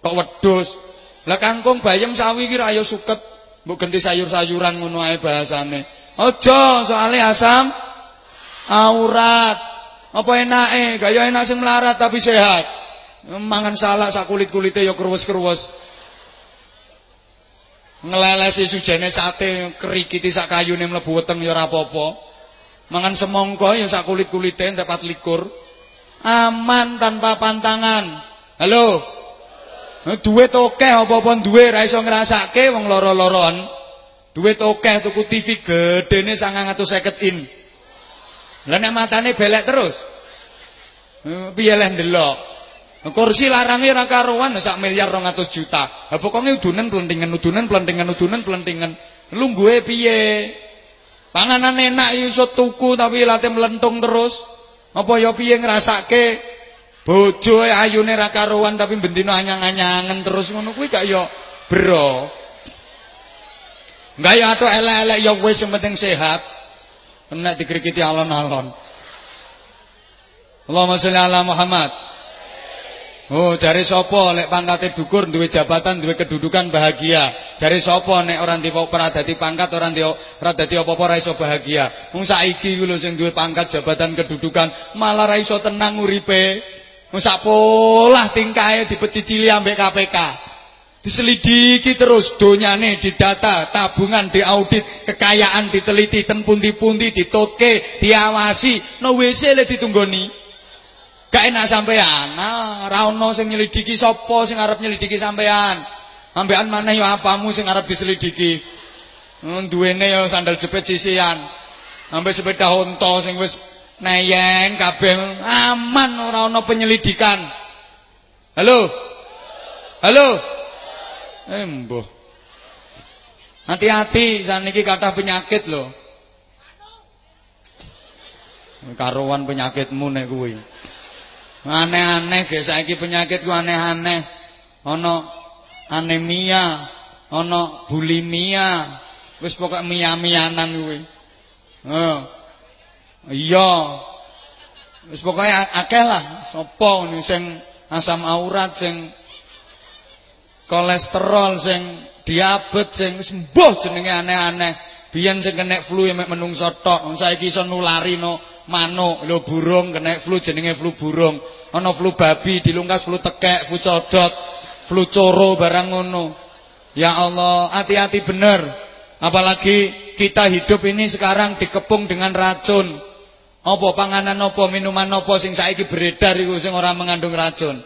Kok wedhus. Lah kangkung bayam sawi iki ra ya suket, mbok ganti sayur-sayuran ngono ae bahasane. Aja soalnya asam aurat. Apa enake? Gaya enak sing melarat tapi sehat. Mangan salak sak kulit-kulite ya kruwes-kruwes. Ngelelesi sujene sate kerikiti sak kayune mlebu weteng ya ora. Mangan semongko ya sak kulit-kulite dapat likur. Aman tanpa pantangan. Halo. Duit akeh apa-apa duwe ra iso ngrasake wong loro-loron. Duit akeh tuku TV gedene 950 in. Lah nek matane belek terus. Eh, piye leh? Kursi larangnya ora karuan sak miliar 200 juta. Pokoke udunan plentingan udunan plentingan udunan plentingan. Lu gue piye? Panganan enak iso tuku tapi late melentung terus. Apa ya piye ngrasake bojo ayune ra karuan tapi bendino anyang-anyangan terus ngono kuwi gak ya bro. Enggak ya atau elek-elek ya wis yang penting sehat. Nek dikrikiti alon-alon. Allahumma sholli ala Muhammad. Oh, jari sapa lek pangkate dukur duwe jabatan, duwe kedudukan bahagia. Jari sapa nek ora ndek ora dadi pangkat, ora ndek ora dadi apa-apa iso bahagia. Wong saiki ku lho sing pangkat, jabatan, kedudukan malah ora iso tenang uripe. Wong sak polah tingkae dipecicili ambek KPK. Diselidiki terus donyane didata, tabungan diaudit, kekayaan diteliti, ten pundi-pundi ditotke, diawasi, no WC le ditunggoni. Gak enak sampean. Nah, ra ono sing nyelidiki sapa sing arep nyelidiki sampean. Mana ya apamu sing arep diselidiki. Hmm, duwene ya sandal jepit sisian. Sampai sepeda honto sing wis neyeng kabeh aman ora penyelidikan. Halo? Halo? Embo. Eh, Hati-hati saniki kata penyakit loh. Karuan penyakitmu nek kuwi. Aneh-aneh ge saiki penyakitku aneh-aneh. Ana anemia, ana bulimia. Wis pokok mia-mianan kuwi. Heeh. Iya. Wis pokoke akeh lah sapa sing asam aurat sing kolesterol sing diabetes sing sembuh jenenge aneh-aneh. Biyen sing kena flu ya mek menungso tok, saiki iso nulari no manuk, lho burung kena flu jenenge flu burung. Ana flu babi, dilungkas flu tekek, flu codot, flu coro barang ngono. Ya Allah, hati-hati bener. Apalagi kita hidup ini sekarang dikepung dengan racun. Apa panganan apa minuman apa sing saiki beredar iku sing ora mengandung racun.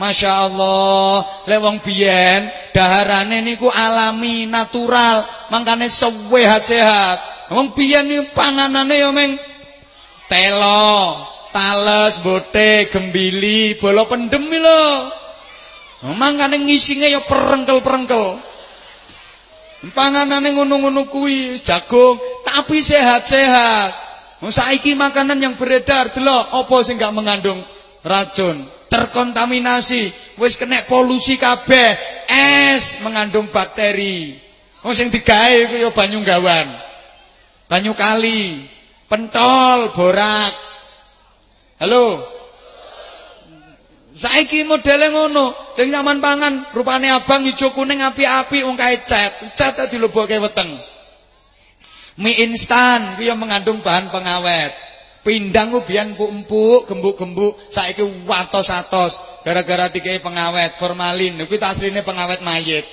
Masya Allah, lewong biyen daharane niku alami, natural, makane sehat-sehat. Wong biyen ni panganane ya meng telo, tales, bote, gembili, bolo pendem lho. Mangkane ngisinge ya perengkel-perengkel. Panganane ngono-ngono kuwi, jagung, tapi sehat-sehat. Saiki makanan yang beredar delok apa sing gak mengandung racun terkontaminasi, wis kena polusi kabeh, es mengandung bakteri. Wong sing digawe ku ya banyu gawan. Banyu kali, pentol, borak. Halo. Saiki modele ngono, sing sampean pangan rupane abang ijo kuning api-api wong kae cet, cet dilebokke weteng. Mie instan ku ya mengandung bahan pengawet. Pindang ku biyen empuk, gembuk-gembuk, saiki watos-atos gara-gara dikai pengawet formalin. Kuwi asline pengawet mayit.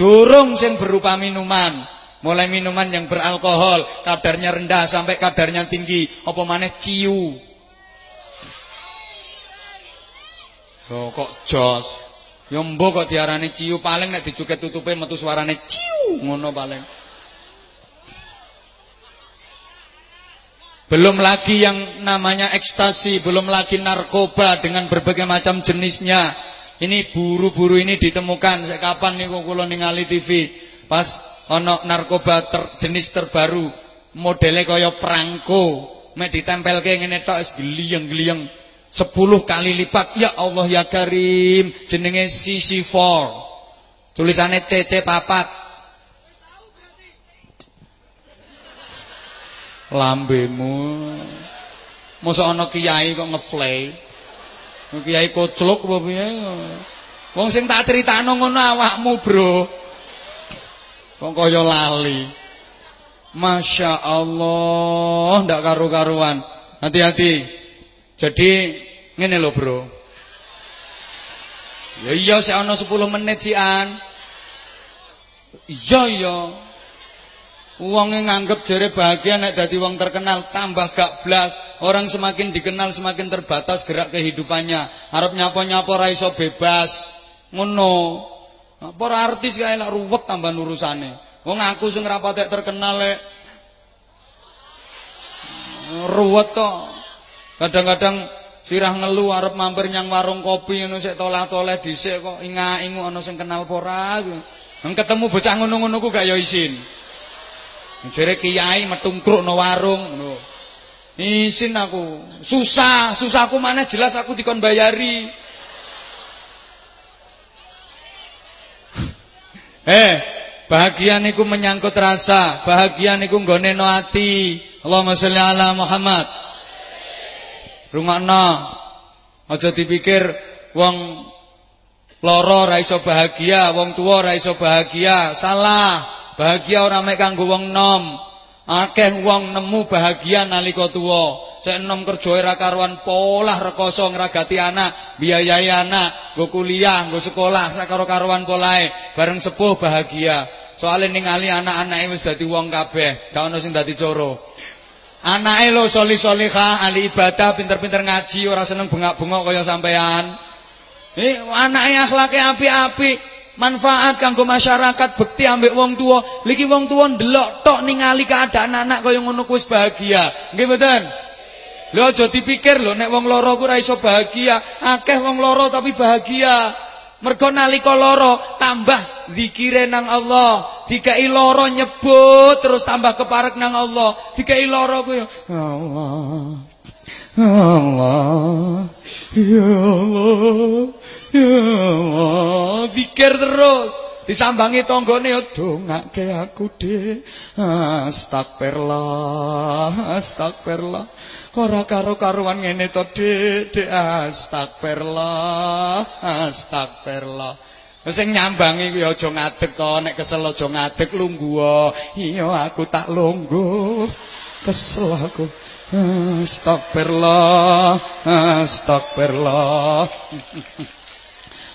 Durung sing berupa minuman. Mulai minuman yang beralkohol, kadarnya rendah sampai kadarnya tinggi, apa maneh ciu. Loh kok jos? Ya mbok kok diarani ciu paling nek dicuket tutupe metu suarane ciu ngono paling. Belum lagi yang namanya ekstasi, belum lagi narkoba dengan berbagai macam jenisnya. Ini buru-buru ini ditemukan. Kapan nih kula ningali TV? Pas ono narkoba ter, jenis terbaru, modelnya kaya perangko. Mek ditempelke ngene tok geliyeng-geliyeng. 10 kali lipat. Ya Allah ya Karim, jenenge CC4. Tulisannya CC papat. Lambemu. Mosok ana kiai kok ngeflay. Kiai kocluk apa piye? Wong sing tak critakno ngono awakmu bro. Kok kaya lali. Masya Allah ndak karu-karuan. Hati-hati. Jadi ngene lho bro. Ya iya sik ana 10 menit sian iya iya Wonge nganggep jere bahagia nek dadi wong terkenal tambah gak blas. Orang semakin dikenal semakin terbatas gerak kehidupannya. Arep nyapa-nyapa ra iso bebas. Ngono. Para artis kae lak ruwet tambah urusane. Wong aku sing ra terkenal lek ruwet to. Kadang-kadang sirah ngelu arep mampir nyang warung kopi ngono sik tolah-toleh dhisik kok inga-ingu ana sing kenal apa ora. ketemu bocah ngono-ngono ku gak ya isin. Jere kiai metungkruk no warung no. Isin aku. Susah, susahku mana jelas aku dikon bayari. eh, bahagia niku menyangkut rasa, bahagia niku nggone no ati. Allahumma sholli ala Muhammad. Rungokno. Aja dipikir wong loro ra iso bahagia, wong tua ra iso bahagia. Salah. Bahagia ora mek kanggo wong nom. Akeh wong nemu bahagia nalika tuwa. Sek enom kerja ora karuan polah rekoso ngragati anak, biayai anak, nggo kuliah, nggo sekolah, ora karo karuan polahe. Bareng sepuh bahagia. Soale ningali anak-anake wis dadi wong kabeh, gak ono sing dadi coro. Anake lo soli solihah, ahli ibadah, pinter-pinter ngaji, ora seneng bengak-bengok kaya sampean. Eh, anake akhlake api-api, manfaat kanggo masyarakat bekti ambek wong tua liki wong tua ndelok tok ningali keadaan anak kaya ngono kuwi bahagia. Nggih mboten? Lho aja dipikir lho nek wong loro ku ora iso bahagia. Akeh wong loro tapi bahagia. Mergo nalika loro tambah zikire nang Allah. Dikai loro nyebut terus tambah keparek nang Allah. Dikai loro ku ya Allah Allah ya Allah Allah, zikir terus. Disambangi tanggane dongake aku, Dik. Astagfirullah, astagfirullah. Ora karo-karuan ngene to, Dik, Dik. Astagfirullah, astagfirullah. Sing nyambangi kuwi aja ngadeg to, nek kesel aja ngadeg lungguh. Iya, aku tak lungguh. Kesel aku. Astagfirullah, astagfirullah.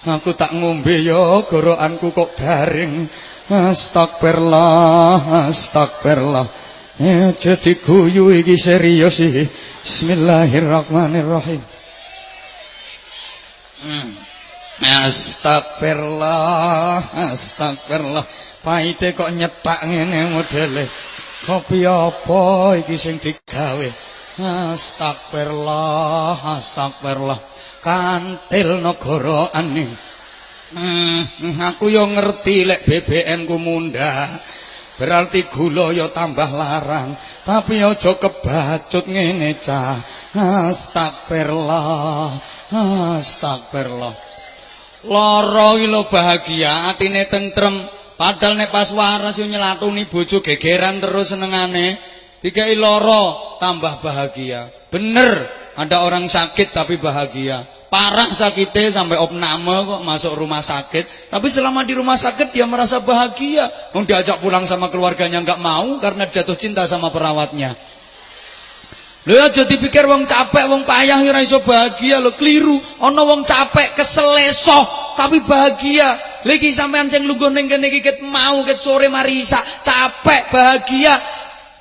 Aku tak ngombe ya gorokanku kok garing. Astagfirullah, astagfirullah. Ya jadi guyu iki serius iki. Bismillahirrahmanirrahim. Hmm. Astagfirullah, astagfirullah. Paite kok nyepak ngene modele. Kopi apa iki sing digawe? Astagfirullah, astagfirullah. Kantil negara ane hmm, aku yo ngerti lek BBM ku mundah berarti gula yo tambah larang tapi aja kebacut ngene cah. Astagfirullah astagfirullah. Lara iki lho bahagia atine tentrem. Padahal nek pas waras yo nyelatuni bojo gegeran terus senengane. Dikai lara tambah bahagia. Bener ada orang sakit tapi bahagia parah sakitnya sampai opname kok masuk rumah sakit tapi selama di rumah sakit dia merasa bahagia mau diajak pulang sama keluarganya nggak mau karena jatuh cinta sama perawatnya Lho aja dipikir wong capek, wong payah ora iso bahagia lho, keliru. Ana wong capek keseleso tapi bahagia. Lagi sampean sing lungguh ning kene ket mau ket sore mari capek bahagia.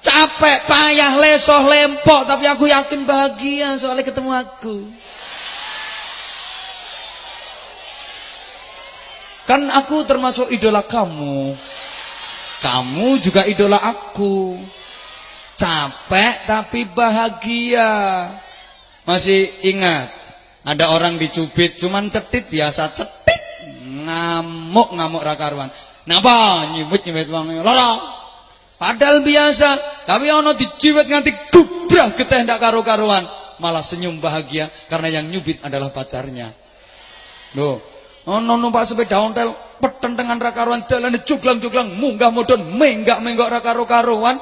Capek, payah, lesoh, lempok tapi aku yakin bahagia soalnya ketemu aku. Kan aku termasuk idola kamu. Kamu juga idola aku. Capek tapi bahagia. Masih ingat ada orang dicubit cuman cetit biasa cetit ngamuk ngamuk rakaruan. Napa nyibut nyibut wong lara. Padahal biasa, tapi ono diciwit nganti gubrah geteh ndak karo-karuan, malah senyum bahagia karena yang nyubit adalah pacarnya. Loh, ono numpak sepeda ontel petentengan ra karuan dalane juglang-juglang munggah mudhun menggak-menggok ra karo-karuan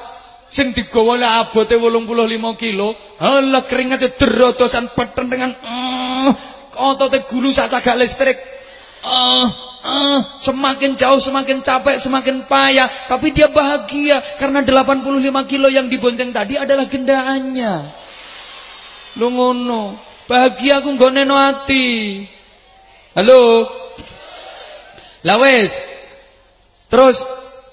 sing digawa le abote 85 kilo, halah keringate derodosan petentengan. Uh, otote gulu sak cagak listrik. Uh, uh, semakin jauh semakin capek semakin payah tapi dia bahagia karena 85 kilo yang dibonceng tadi adalah gendaannya lu ngono bahagia aku nggone no ati halo. Lawes terus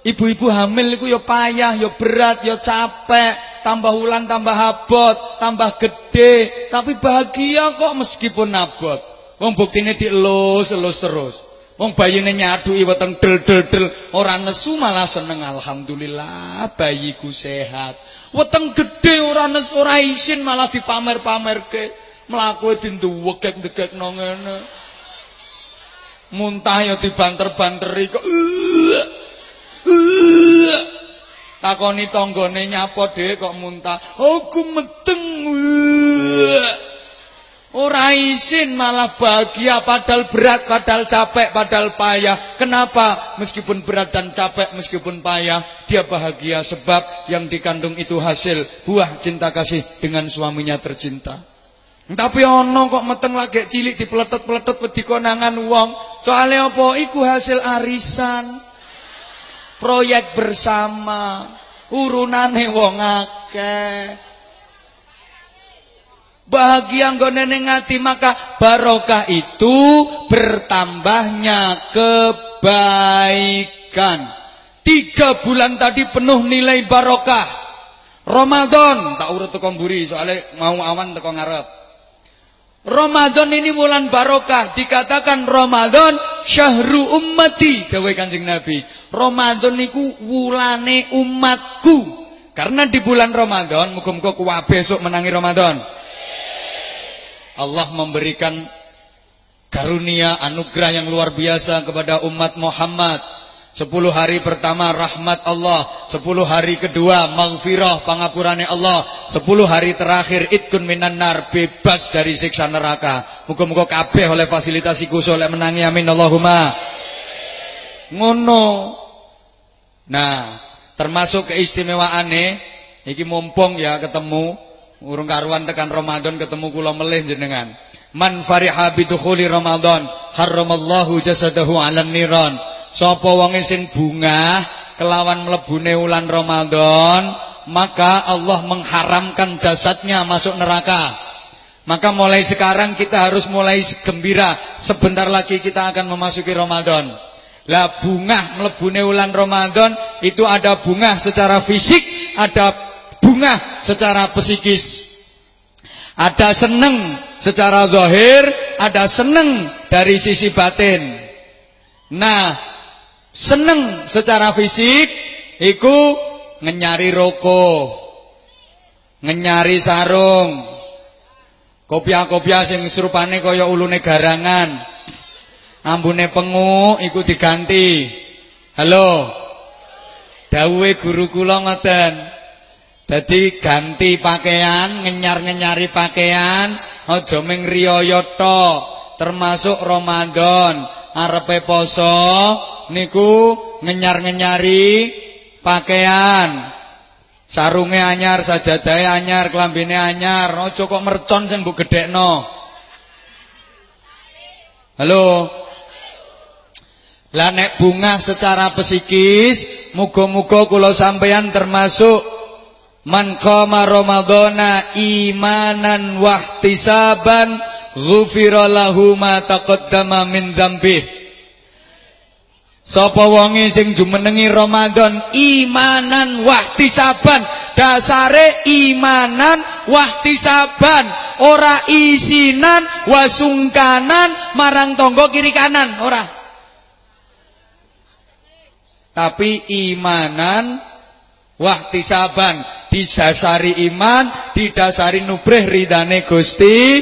ibu-ibu hamil itu ya payah ya berat ya capek. Tambah ulang tambah abot tambah gede. Tapi bahagia kok meskipun abot. Wong buktine dielus-elus terus. Wong bayine nyadui weteng del del del ora nesu malah seneng alhamdulillah bayiku sehat. Weteng gede ora nes ora isin malah dipamer-pamerke. Mlaku dinduwegek-degek nang ngene. Muntah ya dibanter-banteri kok. Takoni tanggane nyapa dhek kok muntah. Aku meteng. Ora isin malah bahagia padahal berat, padahal capek, padahal payah. Kenapa? Meskipun berat dan capek, meskipun payah, dia bahagia sebab yang dikandung itu hasil buah cinta kasih dengan suaminya tercinta. Tapi ono kok meteng lagi cilik dipeletet-peletet wedi konangan wong. Soalnya apa? Iku hasil arisan. Proyek bersama. Urunane wong akeh bahagia nggone ning maka barokah itu bertambahnya kebaikan. Tiga bulan tadi penuh nilai barokah. Ramadan tak urut teko mburi soalnya mau awan teko ngarep. Ramadan ini bulan barokah dikatakan Ramadan syahru ummati dawuh Kanjeng Nabi. Ramadan niku wulane umatku. Karena di bulan Ramadan muga-muga kuwi besok menangi Ramadan. Allah memberikan karunia anugerah yang luar biasa kepada umat Muhammad. Sepuluh hari pertama rahmat Allah Sepuluh hari kedua maghfirah pangapurane Allah Sepuluh hari terakhir itkun minan nar Bebas dari siksa neraka Muka-muka kabeh oleh fasilitas iku oleh menangi amin Allahumma Ngono Nah termasuk keistimewaane Iki mumpung ya ketemu Urung karuan tekan Ramadan ketemu kula melih jenengan. Man fariha bidukhuli Ramadan harramallahu jasadahu 'alan niran. Sapa wonge sing bunga kelawan mlebune wulan Ramadan, maka Allah mengharamkan jasadnya masuk neraka. Maka mulai sekarang kita harus mulai gembira. Sebentar lagi kita akan memasuki Ramadan. Lah bunga mlebune wulan Ramadan itu ada bunga secara fisik, ada bunga secara psikis. Ada seneng secara zahir, ada seneng dari sisi batin. Nah, seneng secara fisik iku ngenyari roko, ngenyari sarung. Kopiah-kopiah sing serupane kaya ulune garangan. Ambune pengu iku diganti. Halo. Dawuhe guru kula ngoten. Jadi ganti pakaian, ngenyar-ngenyari pakaian, aja ming riyaya termasuk Ramadan. Arepe poso niku ngenyar-ngenyari pakaian. Sarunge anyar, sajadahe anyar, klambine anyar. Aja kok mercon sing mbok gedhekno. Halo. Lah nek bunga secara psikis, muga-muga kula sampeyan termasuk Man qama ramadhana imanan wahtisaban ghufira lahu ma taqaddama min. Sapa wonge sing jumenengi Ramadan? Imanan wahtisaban, dasare imanan wahtisaban, ora isinan wasungkanan marang tonggo kiri kanan, ora. Tapi imanan wahtisaban didasari iman, didasari nubrih ridane Gusti.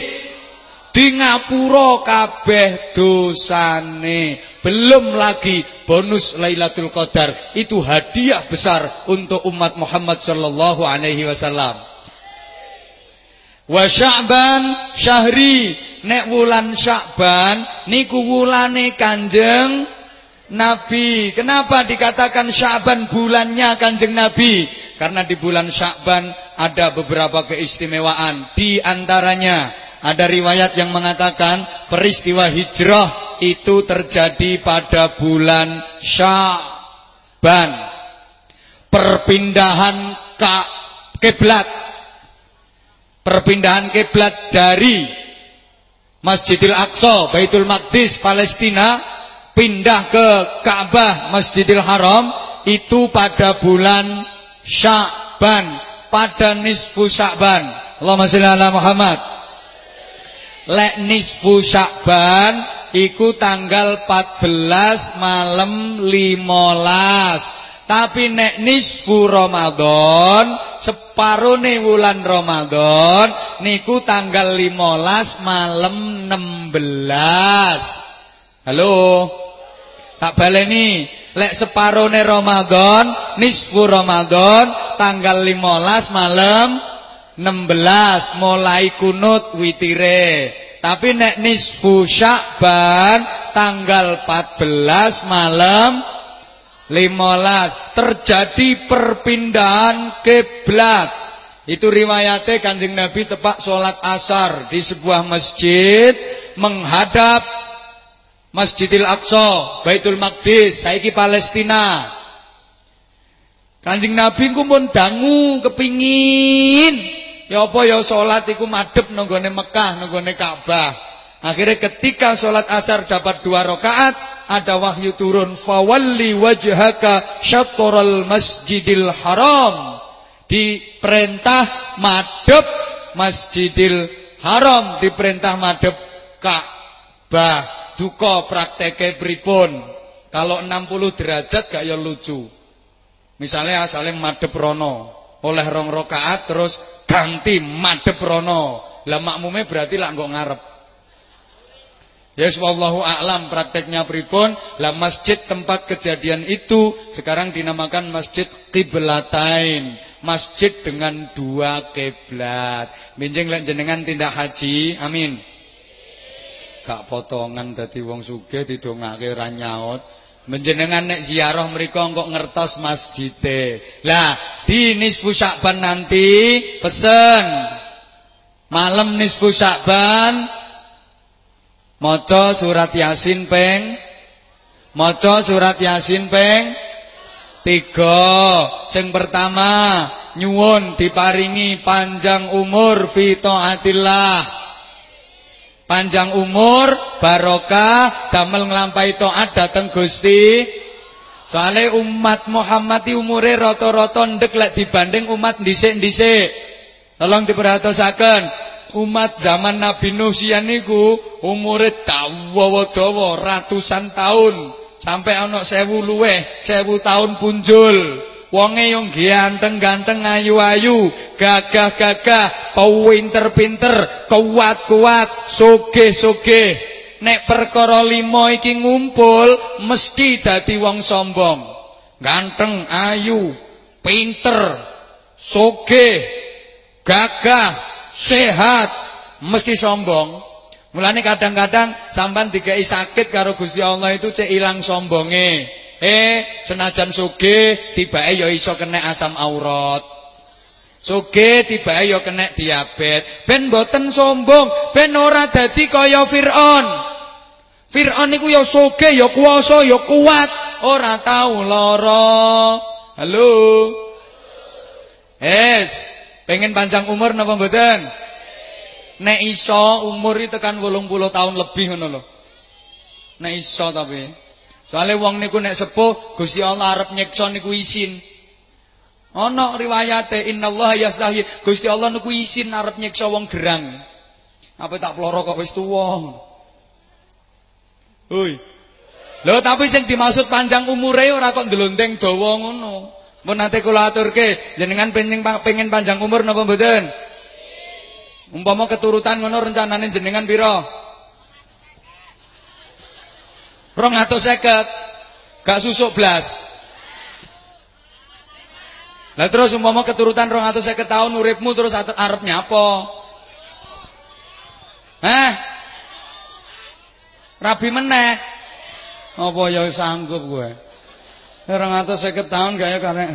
Di ngapura kabeh dosane. Belum lagi bonus Lailatul Qadar. Itu hadiah besar untuk umat Muhammad sallallahu alaihi wasallam. Wa Sya'ban syahri nek wulan Sya'ban niku wulane Kanjeng Nabi. Kenapa dikatakan Sya'ban bulannya Kanjeng Nabi? Karena di bulan Sya'ban ada beberapa keistimewaan. Di antaranya ada riwayat yang mengatakan peristiwa hijrah itu terjadi pada bulan Sya'ban. Perpindahan ke kiblat. Perpindahan kiblat dari Masjidil Aqsa, Baitul Maqdis, Palestina pindah ke Ka'bah, Masjidil Haram itu pada bulan Sya'ban, pada nisfu Sya'ban. Allahumma shalli ala Muhammad lek nisfu Syakban iku tanggal 14 malam 15 tapi nek nisfu Ramadan separone wulan Ramadan niku tanggal 15 malam 16 halo? Tak baleni. Lek separone Ramadan nisfu Ramadan tanggal 15 malam 16 mulai kunut witire. Tapi nek nisfu Sya'ban tanggal 14 malam 15 terjadi perpindahan kiblat. Itu riwayatnya Kanjeng Nabi tepak sholat asar di sebuah masjid menghadap Masjidil Aqsa, Baitul Maqdis, saiki Palestina. Kanjeng Nabi ku pun dangu kepingin Ya apa ya salat iku madhep nenggone Mekah, nenggone Ka'bah. Akhirnya ketika sholat asar dapat dua rakaat, ada wahyu turun fawalli wajhaka syatral masjidil haram. Diperintah madhep Masjidil Haram, diperintah madhep Ka'bah. Duka prakteke pripun? Kalau 60 derajat gak ya lucu. Misalnya asalnya madhep rono, oleh rong rakaat terus ganti madhep rono. Lah makmume berarti lak nggo ngarep. Yes wallahu a'lam prakteknya pripun. Lah masjid tempat kejadian itu sekarang dinamakan Masjid Qiblatain. Masjid dengan dua kiblat. Minjing lek jenengan tindak haji, amin. Gak potongan dadi wong sugih didongake ra nyaut. Menjenengan nek ziarah mereka kok ngertos masjide. Lah, di nisfu Syakban nanti pesen malam nisfu Syakban maca surat Yasin peng maca surat Yasin peng tiga. Sing pertama nyuwun diparingi panjang umur fi taatillah panjang umur, barokah, damel nglampahi taat dateng Gusti. Soale umat Muhammad iki umure rata-rata ndek lek dibanding umat dhisik-dhisik. Tolong diperhatosaken. Umat zaman Nabi Nuh siyan niku umure dawa-dawa ratusan tahun. Sampai ana 1000 luweh, 1000 tahun punjul. Wonge yang ganteng-ganteng ayu-ayu, gagah-gagah, pinter-pinter, kuat-kuat, sugih-sugih. Nek perkara lima iki ngumpul mesti dadi wong sombong. Ganteng, ayu, pinter, sugih, gagah, sehat, mesti sombong. Mulane kadang-kadang sampan dikai sakit karo Gusti Allah itu cek ilang sombonge. Eh, senajan sugih tibake ya iso kena asam aurat. Sugih tibake ya kena diabetes. Ben boten sombong, ben ora dadi kaya Firaun. Firaun niku ya sugih, ya kuwasa, ya kuat, ora tau lara. Halo. Es, pengen panjang umur napa mboten? Nek iso umur tekan 80 tahun lebih ngono lho. Nek iso tapi Soale wong niku nek sepuh Gusti Allah arep nyeksa niku isin. Ana riwayate innallaha yastahi Gusti Allah niku isin arep nyeksa wong gerang. Apa tak ploro kok wis tuwa. Hoi. Lho tapi sing dimaksud panjang umure ora kok ndelonteng dawa ngono. Mun nate kula aturke, jenengan pengen pengen panjang umur napa mboten? Umpama keturutan ngono rencanane jenengan pira? 250. Gak susuk blas. Lah terus umpama keturutan 250 tahun uripmu terus arep nyapa? Hah? Rabi meneh. Apa ya sanggup gue? 250 tahun gaya karek.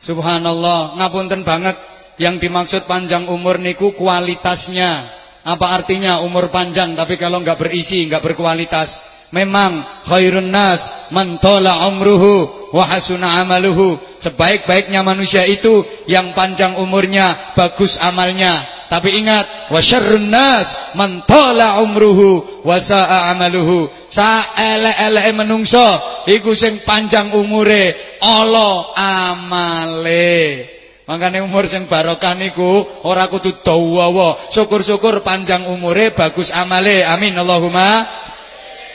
Subhanallah, ngapunten banget. Yang dimaksud panjang umur niku kualitasnya. Apa artinya umur panjang tapi kalau nggak berisi, nggak berkualitas? Memang khairun nas man tala umruhu wa hasuna amaluhu. Sebaik-baiknya manusia itu yang panjang umurnya, bagus amalnya. Tapi ingat, wa syarrun nas man tala umruhu wa sa'a amaluhu. Saelek-eleke menungso iku sing panjang umure, ala amale. Makanya umur sing barokah niku ora kudu dawa. Syukur-syukur panjang umure bagus amale. Amin Allahumma.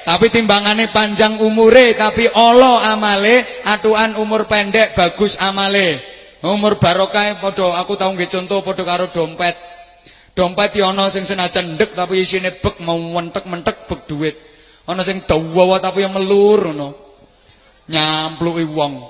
Tapi timbangane panjang umure tapi Allah amale, atuan umur pendek bagus amale. Umur barokah padha aku tau nggih contoh padha karo dompet. Dompet ya ana sing senajan ndek tapi isine bek mau mentek-mentek bek duit. Ana sing dawa tapi yang melur ngono. Nyampluki wong.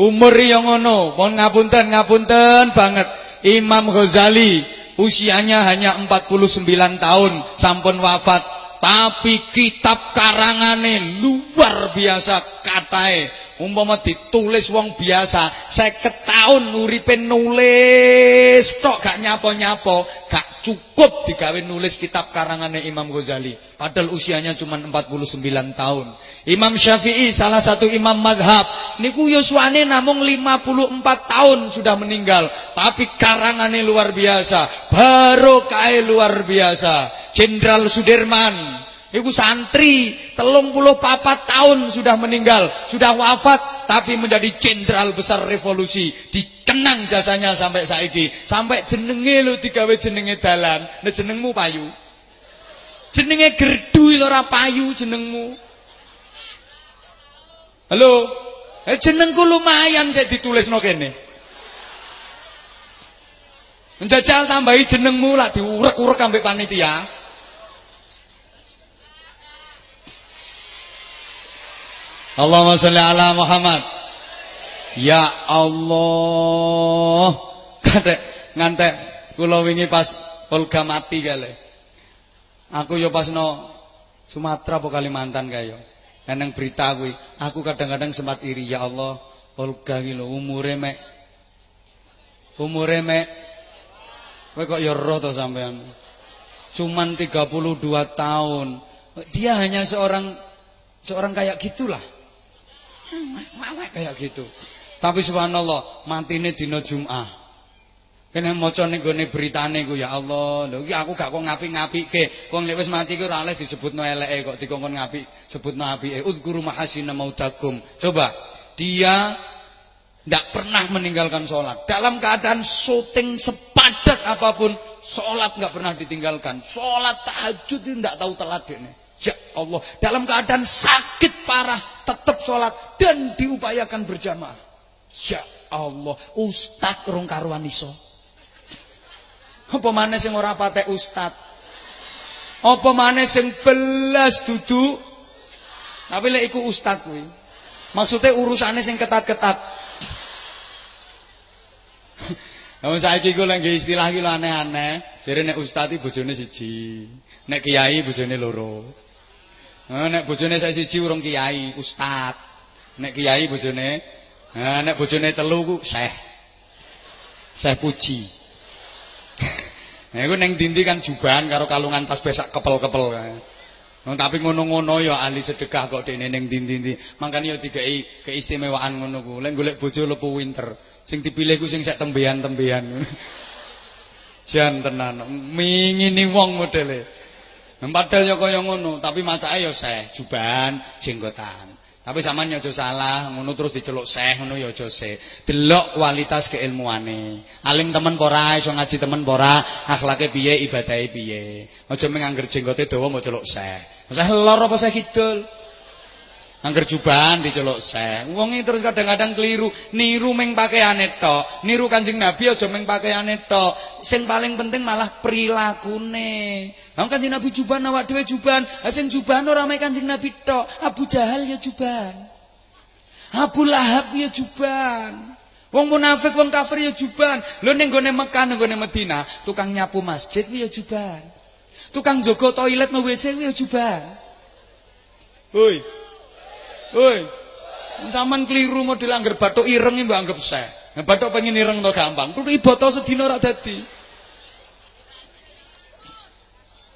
Umur yang ngono, pun ngapunten ngapunten banget. Imam Ghazali usianya hanya 49 tahun sampun wafat, tapi kitab karangane luar biasa katae. Umpama ditulis wong biasa, saya tahun uripe nulis tok gak nyapo-nyapo, gak cukup digawe nulis kitab karangannya Imam Ghazali. Padahal usianya cuma 49 tahun. Imam Syafi'i salah satu imam madhab. Niku yuswane namung 54 tahun sudah meninggal. Tapi karangannya luar biasa. Barokah luar biasa. Jenderal Sudirman. Iku santri telung puluh papat tahun sudah meninggal, sudah wafat, tapi menjadi jenderal besar revolusi. Dikenang jasanya sampai saiki. Sampai jenenge lo digawe jenenge dalan. Nah jenengmu payu. Jenenge gerdu ora payu jenengmu. Halo. Eh jenengku lumayan saya ditulis no kene. Menjajal tambahi jenengmu lah diurek-urek sampai panitia. Allahumma sholli ala Muhammad. Ya Allah. Katek ngantek kula wingi pas Olga mati kale. Aku yo pas no Sumatera apa Kalimantan kaya. Eneng berita kuwi, aku kadang-kadang sempat iri ya Allah, Olga iki lho umure mek umure mek kowe kok ya roh to sampean. Cuman 32 tahun. Dia hanya seorang seorang kayak gitulah. Mewek kayak gitu. Tapi subhanallah, matine dina Jumat. Kene maca ning gone beritane ku ya Allah. Lho iki aku gak kok ngapi-ngapike. Wong nek wis mati ku ora oleh disebutno eleke kok dikongkon ngapi, sebutno apike. Udguru mahasina mautakum. Coba, dia tidak pernah meninggalkan sholat. Dalam keadaan syuting sepadat apa pun, sholat nggak pernah ditinggalkan. Sholat tahajud itu tidak tahu telat deh. Ya Allah, dalam keadaan sakit parah tetap sholat dan diupayakan berjamaah. Ya Allah, ustad rong karuan iso. Apa mana sing ora patek ustad? Apa mana sing belas duduk? Tapi lek iku ustad kuwi. Maksudnya urusannya sing ketat-ketat. Namun saiki ku lagi istilah iki aneh-aneh. Jadi nek ustad iki bojone siji, nek kiai bojone loro. Nek bojone saya siji urung kiai, ustad. Nek kiai bojone, nek bojone telu ku syekh. Syekh puji. Iku ning dindi kan jubahan karo kalungan tas besak kepel-kepel. Nah, tapi ngono-ngono ya ahli sedekah kok dene ning dindi-dindi. Mangkane ya dikai keistimewaan ngono ku. Lek golek bojo lepu winter. Sing dipilih ku sing sak tembean-tembean. Jan tenan. Mingini wong modele. Padahal ya ngono, tapi macake ya seh, juban, jenggotan. Tapi sampean aja salah, ngono terus diceluk seh ngono ya aja seh. Delok kualitas keilmuane. Alim temen ora, iso ngaji temen ora, akhlake piye, ibadahe piye. Aja mengangger jenggote dawa mau celuk seh. Seh lor apa seh kidul? Angger jubahan diceluk seh. Wong terus kadang-kadang keliru, niru meng pakaiane tok. Niru Kanjeng Nabi aja meng pakaiane tok. Sing paling penting malah prilakune. Wong Kanjeng Nabi jubahan awak dhewe jubahan. Ha sing jubahan ora mek Kanjeng Nabi tok. Abu Jahal ya jubahan. Abu Lahab ya jubahan. Wong munafik, wong kafir ya jubahan. Lho ning gone Mekah, ning gone Madinah, tukang nyapu masjid ya jubahan. Tukang jaga toilet nang WC ya jubahan. Hoi, Woi. Sampeyan keliru model angger bathuk ireng mbok anggap seh. Nah, bathuk pengen ireng to gampang. Tuku iboto sedina ora dadi.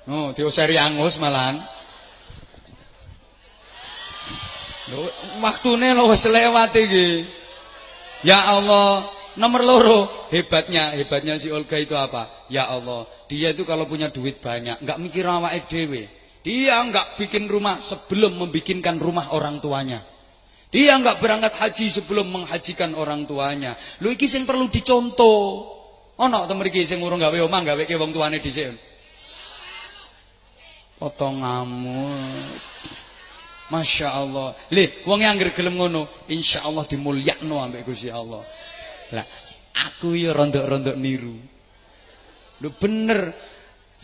Oh, dioseri angus malahan. Lho, waktune lho wis. Ya Allah, nomor loro hebatnya, hebatnya si Olga itu apa? Ya Allah, dia itu kalau punya duit banyak, enggak mikir awake dhewe. Dia enggak bikin rumah sebelum membikinkan rumah orang tuanya. Dia enggak berangkat haji sebelum menghajikan orang tuanya. Lu iki sing perlu dicontoh. Ono to mriki sing urung gawe omah gaweke wong tuane dhisik. Potongamu. Masya Allah. Le, wong yang gelem ngono, insya Allah dimulyakno ambek Gusti Allah. Lah, aku ya rondok-rondok niru. Lu bener,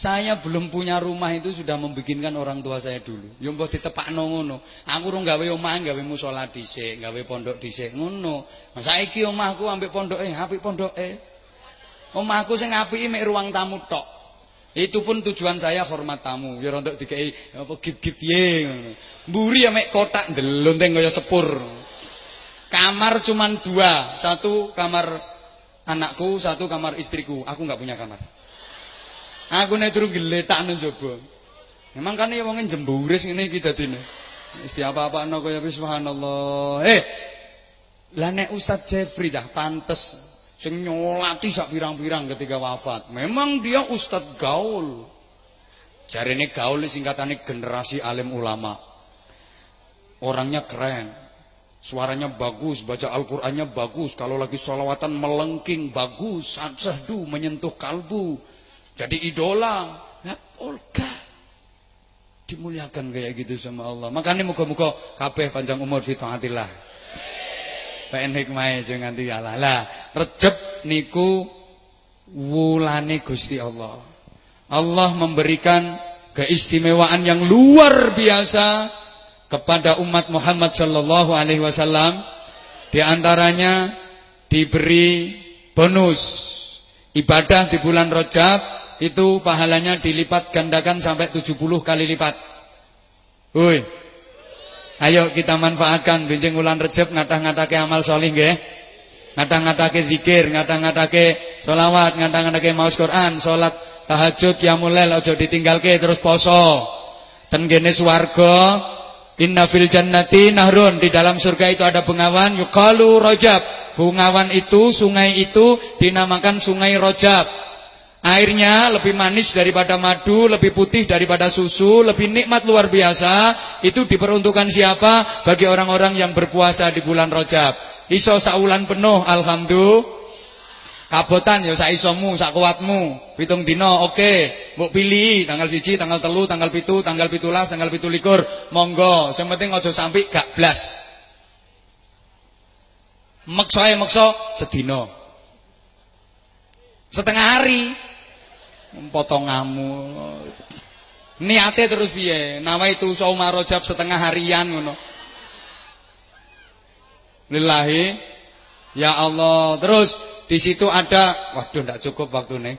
saya belum punya rumah itu sudah membikinkan orang tua saya dulu. Ya mbah ditepakno ngono. Aku rung gawe omah, gawe musala dhisik, gawe pondok dhisik ngono. Nah, saiki omahku ambek pondoke, apik pondoke. Omahku sing apiki mek ruang tamu tok. Itu pun tujuan saya hormat tamu. Ya untuk dikei apa gip-gip ye ngono. Mburi ya mek kotak ndelonteng kaya sepur. Kamar cuman dua, satu kamar anakku, satu kamar istriku. Aku nggak punya kamar. Aku nek turu geletakno njaba. Memang kan ya wong jemburis ngene iki dadine. Siapa apa no kaya subhanallah. Eh. Lah nek Ustaz Jeffrey dah pantes sing nyolati sak pirang-pirang ketika wafat. Memang dia Ustaz gaul. Jarene gaul singkatane generasi alim ulama. Orangnya keren. Suaranya bagus, baca Al-Qur'annya bagus, kalau lagi sholawatan melengking bagus, sahdu menyentuh kalbu. Jadi idola. Nah, Olga dimuliakan kayak gitu sama Allah. Makanya muka-muka kabeh panjang umur fi taatillah. Pengen hikmah aja nganti Allah. Lah, Rejab niku wulane Gusti Allah. Allah memberikan keistimewaan yang luar biasa kepada umat Muhammad sallallahu alaihi wasallam. Di antaranya diberi bonus ibadah di bulan Rajab itu pahalanya dilipat gandakan sampai 70 kali lipat. Woi. Ayo kita manfaatkan benjing bulan Rejab ngatah-ngatake amal solih nggih. Ngatah-ngatake zikir, ngatah-ngatake solawat, ngatah-ngatake maus Quran, salat tahajud, qiyamul lail aja ditinggalke terus poso. Ten kene swarga Inna fil jannati nahrun di dalam surga itu ada bengawan yuqalu rajab. Bengawan itu sungai itu dinamakan sungai Rajab. Airnya lebih manis daripada madu, lebih putih daripada susu, lebih nikmat luar biasa. Itu diperuntukkan siapa? Bagi orang-orang yang berpuasa di bulan Rajab. Iso saulan penuh, alhamdulillah. Kabotan ya sak isomu, sak kuatmu. Pitung dino, oke. Okay. Mbok pilih tanggal siji, tanggal telu, tanggal pitu, tanggal pitulas, tanggal pitulikur. Monggo, yang penting ojo sampai gak blas. Mekso ae mekso sedino. Setengah hari potongamu. Niate terus piye? Nawa itu sauma rojab setengah harian ngono. Lillahi ya Allah. Terus di situ ada waduh ndak cukup waktu nih.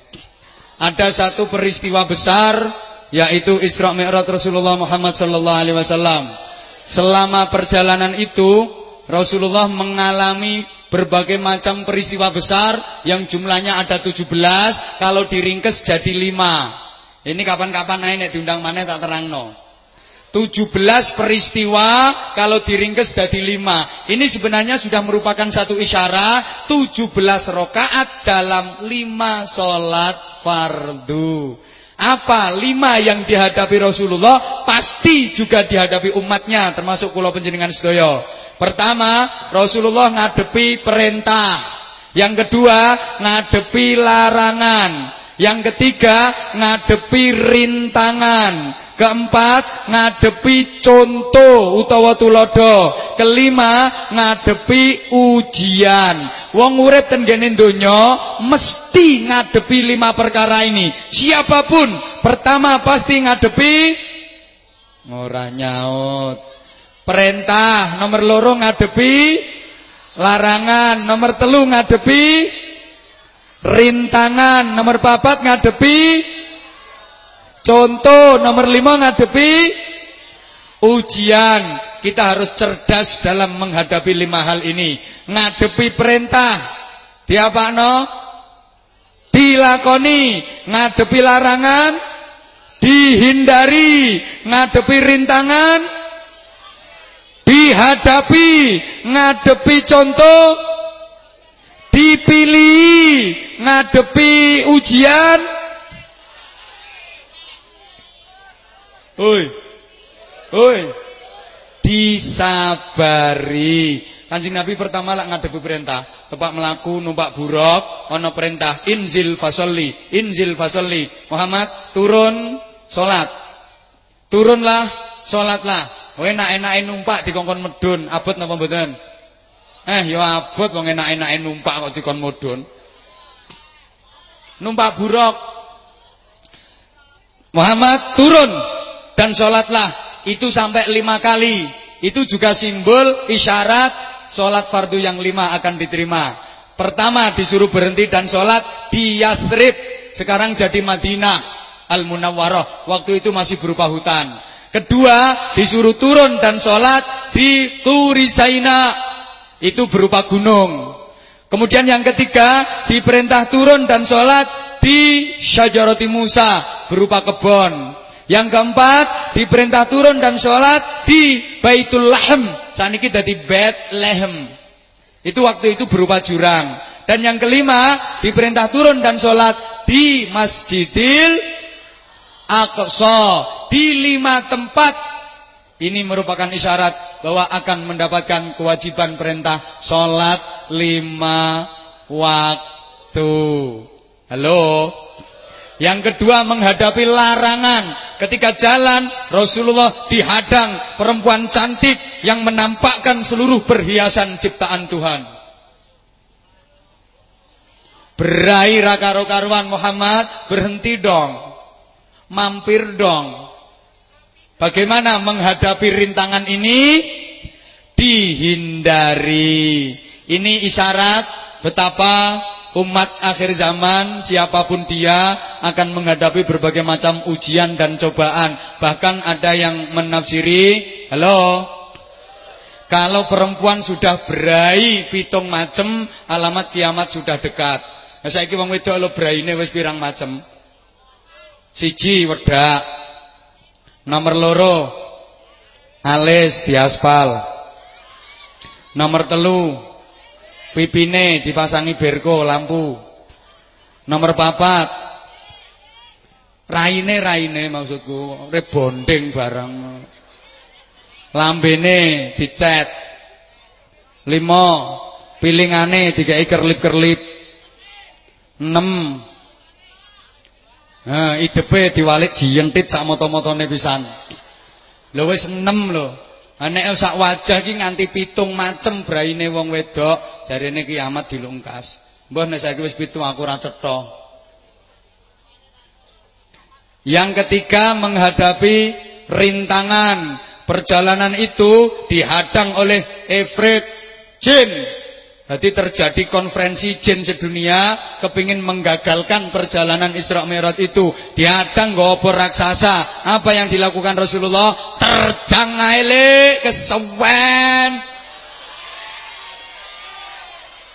Ada satu peristiwa besar yaitu Isra Mi'raj Rasulullah Muhammad sallallahu alaihi wasallam. Selama perjalanan itu Rasulullah mengalami berbagai macam peristiwa besar yang jumlahnya ada 17 kalau diringkes jadi 5 ini kapan-kapan naik diundang mana tak terang no 17 peristiwa kalau diringkes jadi 5 ini sebenarnya sudah merupakan satu isyarat 17 rokaat dalam 5 sholat fardu Apa lima yang dihadapi Rasulullah pasti juga dihadapi umatnya termasuk kula penjenengan sedaya. Pertama, Rasulullah ngadepi perintah. Yang kedua, ngadepi larangan. Yang ketiga, ngadepi rintangan. Keempat, ngadepi contoh utawa tulodo. Kelima, ngadepi ujian. Wong urip ten donya mesti ngadepi lima perkara ini. Siapa pun, pertama pasti ngadepi ora nyaut. Perintah nomor loro ngadepi larangan, nomor telu ngadepi rintangan, nomor papat ngadepi Contoh nomor lima ngadepi ujian. Kita harus cerdas dalam menghadapi lima hal ini. Ngadepi perintah. no? Dilakoni. Ngadepi larangan. Dihindari. Ngadepi rintangan. Dihadapi. Ngadepi contoh. Dipilih. Ngadepi ujian Oi. Oi. Disabari. Kanjeng Nabi pertama lak ngadepi perintah, tepak melaku numpak buruk, ana perintah inzil fasolli, inzil fasolli. Muhammad turun salat. Turunlah, salatlah. Enak-enake numpak dikongkon medun, abot napa mboten? Eh, ya abot wong enak-enake numpak kok dikon medun. Numpak buruk. Muhammad turun dan sholatlah. Itu sampai lima kali. Itu juga simbol isyarat sholat fardu yang lima akan diterima. Pertama disuruh berhenti dan sholat di Yathrib sekarang jadi Madinah Al Munawwaroh waktu itu masih berupa hutan. Kedua disuruh turun dan sholat di Turisaina itu berupa gunung. Kemudian yang ketiga diperintah turun dan sholat di Syajaroti Musa berupa kebon yang keempat, diperintah turun dan sholat di Baitul ini di Bethlehem. Itu waktu itu berupa jurang. Dan yang kelima, diperintah turun dan sholat di Masjidil Aqsa. Di lima tempat. Ini merupakan isyarat bahwa akan mendapatkan kewajiban perintah sholat lima waktu. Halo? Yang kedua menghadapi larangan. Ketika jalan Rasulullah dihadang perempuan cantik yang menampakkan seluruh perhiasan ciptaan Tuhan. Berai raka karuan Muhammad berhenti dong. Mampir dong. Bagaimana menghadapi rintangan ini? Dihindari. Ini isyarat betapa umat akhir zaman siapa pun dia akan menghadapi berbagai macam ujian dan cobaan. Bahkan ada yang menafsiri halo kalau perempuan sudah berai pitung macem alamat kiamat sudah dekat. Nah, saiki wong wedok lo ini wis pirang macem. Siji wedak nomor loro alis diaspal. Nomor telu Pipine dipasangi berko lampu. Nomor papat. Raine raine maksudku, rebonding barang. Lambene dicet. Lima. Pilingane dikai kerlip-kerlip. Enam. Nah, idepe diwalik jiyentit sak moto-motone pisan. Lho wis 6 lho. Nek sak wajah iki nganti pitung macem braine wong wedok, jarene kiamat dilungkas. Mbah nek saiki wis pitu aku ora. Yang ketiga menghadapi rintangan. Perjalanan itu dihadang oleh Efrit jin jadi terjadi konferensi jin sedunia kepingin menggagalkan perjalanan Isra Mi'raj itu. Diadang gopo raksasa. Apa yang dilakukan Rasulullah? Terjang aile kesewen.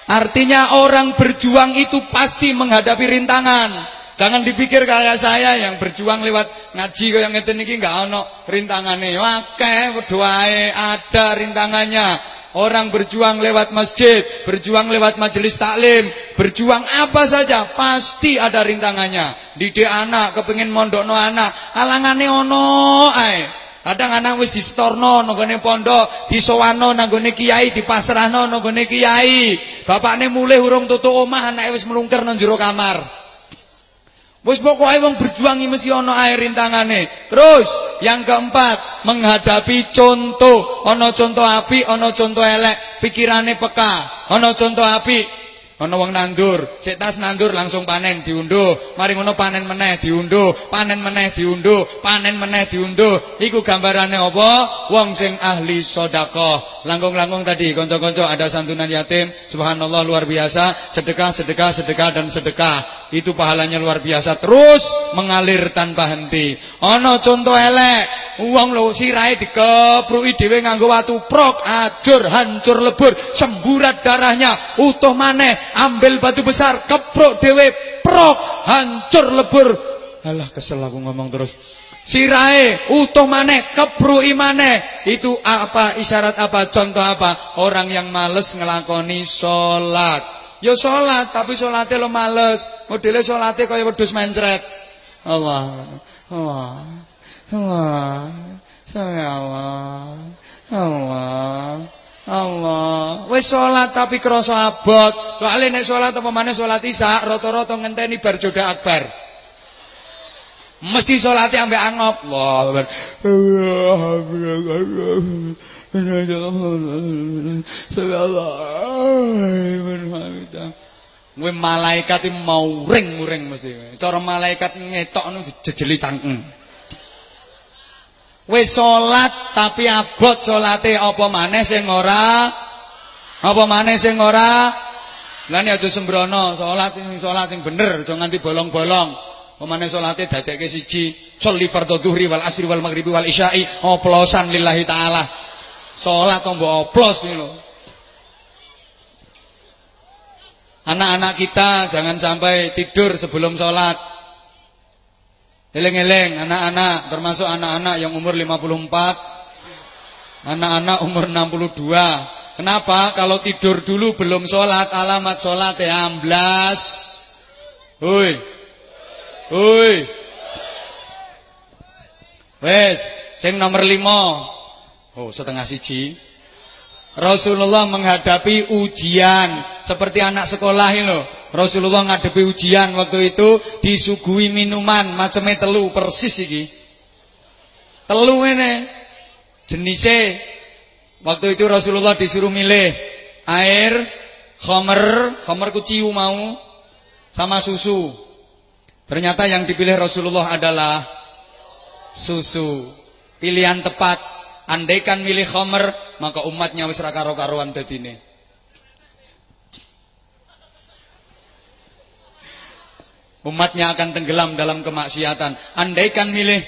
Artinya orang berjuang itu pasti menghadapi rintangan. Jangan dipikir kayak saya yang berjuang lewat ngaji yang ngeten iki enggak ono rintangane. Akeh berdoae ada rintangannya. Orang berjuang lewat masjid, berjuang lewat majelis taklim, berjuang apa saja pasti ada rintangannya. Didik anak, kepingin mondokno anak, alangane ono ae. Kadang anak wis distorno nanggone pondok, disowano nanggone kiai, dipasrahno nanggone kiai. Bapakne mulih urung tutuk omah, anake wis melungker nang kamar. Wis pokoke wong berjuang mesti ana ae rintangane. Terus yang keempat, menghadapi contoh. Ana contoh api, ana contoh elek, pikirane peka. Ana contoh api, Ana wong nandur, sik tas nandur langsung panen diunduh. Mari ngono panen meneh diunduh, panen meneh diunduh, panen meneh diunduh. Iku gambarane apa? Wong sing ahli sedekah. Langkung-langkung tadi kanca-kanca ada santunan yatim, subhanallah luar biasa, sedekah, sedekah, sedekah dan sedekah. Itu pahalanya luar biasa terus mengalir tanpa henti. Ana contoh elek, wong lho sirahe dikepruki dhewe nganggo watu prok, ajur, hancur lebur, semburat darahnya, utuh maneh ambil batu besar, keprok dewe, prok, hancur lebur. Alah kesel aku ngomong terus. Sirai utuh maneh, kepruki maneh. Itu apa isyarat apa? Contoh apa? Orang yang males ngelakoni sholat. Ya sholat, tapi sholatnya lo males. Modelnya sholatnya kaya wedus mencret. Allah, Allah, Allah, Allah, Allah. Allah. Wis salat tapi krasa abot. Soale nek salat apa maneh salat Isya rata-rata ngenteni bar joda akbar. Mesti salate ambek angop. Allah Kowe malaikat mau ring-ring mesti. Cara malaikat ngetokno dijejeli cangkem. Wis salat tapi abot salate apa maneh sing ora apa maneh sing ora Lah nek aja sembrono, salat sing salat sing bener, aja nganti bolong-bolong. Pemane salate dadekke siji, sholli fardhu dhuhri wal asri wal maghribi wal isya'i, oplosan lillahi taala. Salat kok mbok oplos ngono. Anak-anak kita jangan sampai tidur sebelum salat. Eleng-eleng anak-anak termasuk anak-anak yang umur 54 Anak-anak umur 62 Kenapa? Kalau tidur dulu belum sholat Alamat sholat ya amblas. Hui. Hui. Wes Sing nomor 5 Oh setengah siji. Rasulullah menghadapi ujian seperti anak sekolah ini loh. Rasulullah menghadapi ujian waktu itu disuguhi minuman macamnya telu persis iki. Telu ini jenisnya waktu itu Rasulullah disuruh milih air, khamer, khamer kuciu mau sama susu. Ternyata yang dipilih Rasulullah adalah susu. Pilihan tepat Andaikan milih khomer, maka umatnya wis ra karo-karuan dadine. Umatnya akan tenggelam dalam kemaksiatan. Andaikan milih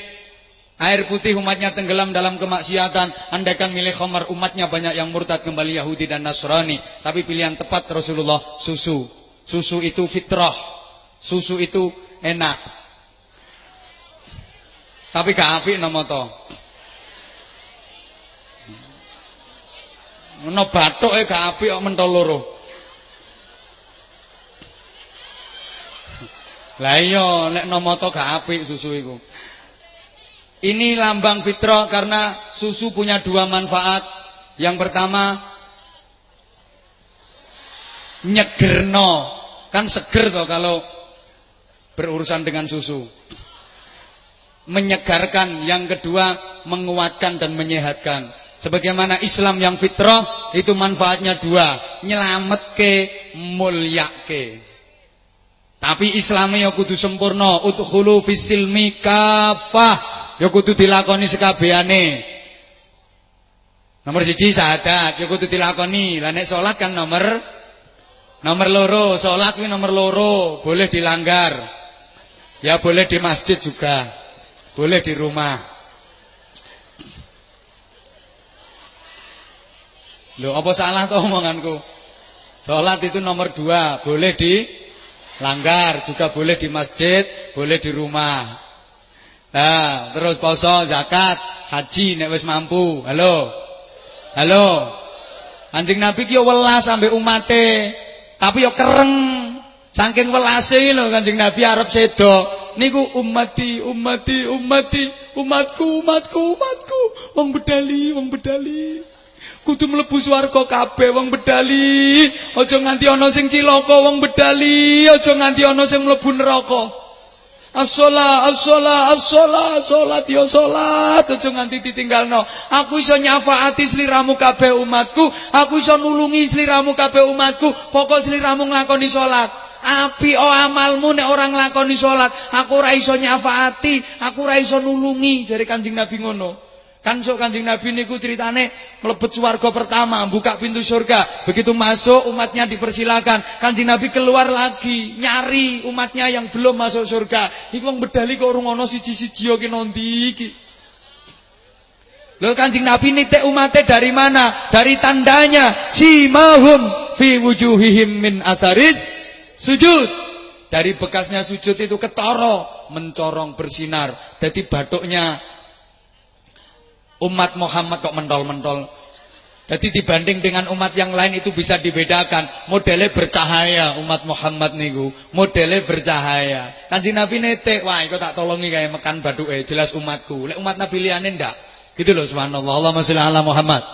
air putih umatnya tenggelam dalam kemaksiatan. Andaikan milih khomer umatnya banyak yang murtad kembali Yahudi dan Nasrani. Tapi pilihan tepat Rasulullah susu. Susu itu fitrah. Susu itu enak. Tapi gak apik nama to. Ana bathuke gak apik kok. Lah iya nek nomoto gak apik susu iku. Ini lambang fitrah karena susu punya dua manfaat. Yang pertama nyegerno. Kan seger toh kalau berurusan dengan susu. Menyegarkan, yang kedua menguatkan dan menyehatkan. Sebagaimana Islam yang fitrah itu manfaatnya dua, nyelamet ke, mulia ke. Tapi Islamnya ya kudu sempurna, udkhulu fisilmi kafah, ya kudu dilakoni sekabehane. Nomor siji syahadat, ya kudu dilakoni. Lah nek salat kan nomor nomor loro, salat kuwi nomor loro, boleh dilanggar. Ya boleh di masjid juga. Boleh di rumah. Loh, apa salah tuh omonganku? Sholat itu nomor dua, boleh di langgar, juga boleh di masjid, boleh di rumah. Nah, terus poso, zakat, haji nek wis mampu. Halo. Halo. Kanjeng Nabi ki welas ambek umate, tapi yo kereng. Saking welase lho Kanjeng Nabi arep sedo. Niku umati, umati, umati, umatku, umatku, umatku. Wong bedali, wong bedali. Kudu mlebu swarga kabeh wong bedali. Aja nganti ana sing cilaka wong bedali, aja nganti ana sing mlebu neraka. As-shalah, as-shalah, as-shalah, salat ya salat, aja nganti ditinggalno. Aku iso nyafaati sliramu kabeh umatku, aku iso nulungi sliramu kabeh umatku, pokok sliramu nglakoni salat. Api o amalmu nek orang nglakoni salat, aku ora iso nyafaati, aku ora iso nulungi, jare Kanjeng Nabi ngono. Kan sok Kanjeng Nabi niku ceritane mlebet swarga pertama, buka pintu surga. Begitu masuk umatnya dipersilakan. Kanjeng Nabi keluar lagi, nyari umatnya yang belum masuk surga. Iku wong bedali kok urung ana siji-siji ki nondi iki. Lho Kanjeng Nabi nitik umatnya dari mana? Dari tandanya simahum fi wujuhihim min atharis sujud. Dari bekasnya sujud itu ketoro, mencorong bersinar. Jadi batuknya Umat Muhammad kok mentol-mentol. Jadi dibanding dengan umat yang lain itu bisa dibedakan. Modelnya bercahaya umat Muhammad niku. Modelnya bercahaya. Kanjeng Nabi nete, wah iku tak tolongi kayak makan eh jelas umatku. Lek umat Nabi liyane ndak. Gitu loh subhanallah. Allahumma sholli ala Muhammad.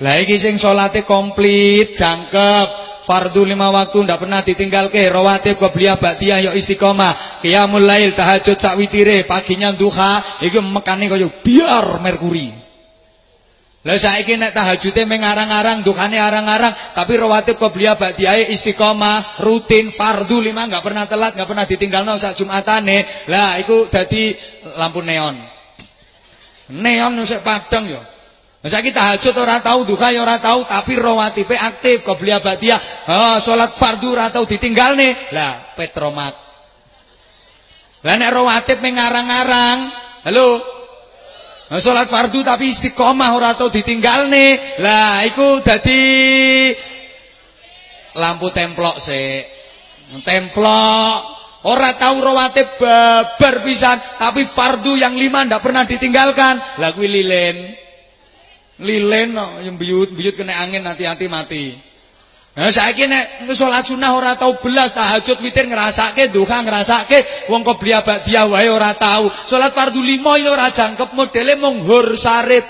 Lah iki sing salate komplit, jangkep, Fardu lima waktu ndak pernah ditinggal ke rawatib qobliyah ba'diyah yo istiqomah. Qiyamul lail tahajud sak witire, paginya duha iki mekane kaya biar merkuri. Lah saiki nek tahajude mengarang-arang, duhane arang-arang, tapi rawatib qobliyah ba'diyah istiqomah, rutin fardu lima enggak pernah telat, enggak pernah ditinggalno sak Jumatane. Lah iku dadi lampu neon. Neon sik padang yo. Masa kita tahajud ora tahu, duha ya ora tahu, tapi rawatibe aktif, qobliyah ba'diyah. Oh, salat fardu ora tahu ditinggalne. Lah, petromak. Lah nek rawatib mengarang-arang, halo. Nah, salat fardu tapi istiqomah ora tahu ditinggalne. Lah, iku dadi lampu templok sik. Templok. Ora tahu rawatib babar pisan, tapi fardu yang lima ndak pernah ditinggalkan. Kuwi lilin. Lilen yang biyut-biyut kena angin hati-hati mati. Nah saiki nek salat sunah ora tau belas, tahajud witir ngrasake, duha ngrasake, wong qobliyah ba'diyah wae ora tau. Salat fardu lima iki ora jangkep modele mung hur sarip.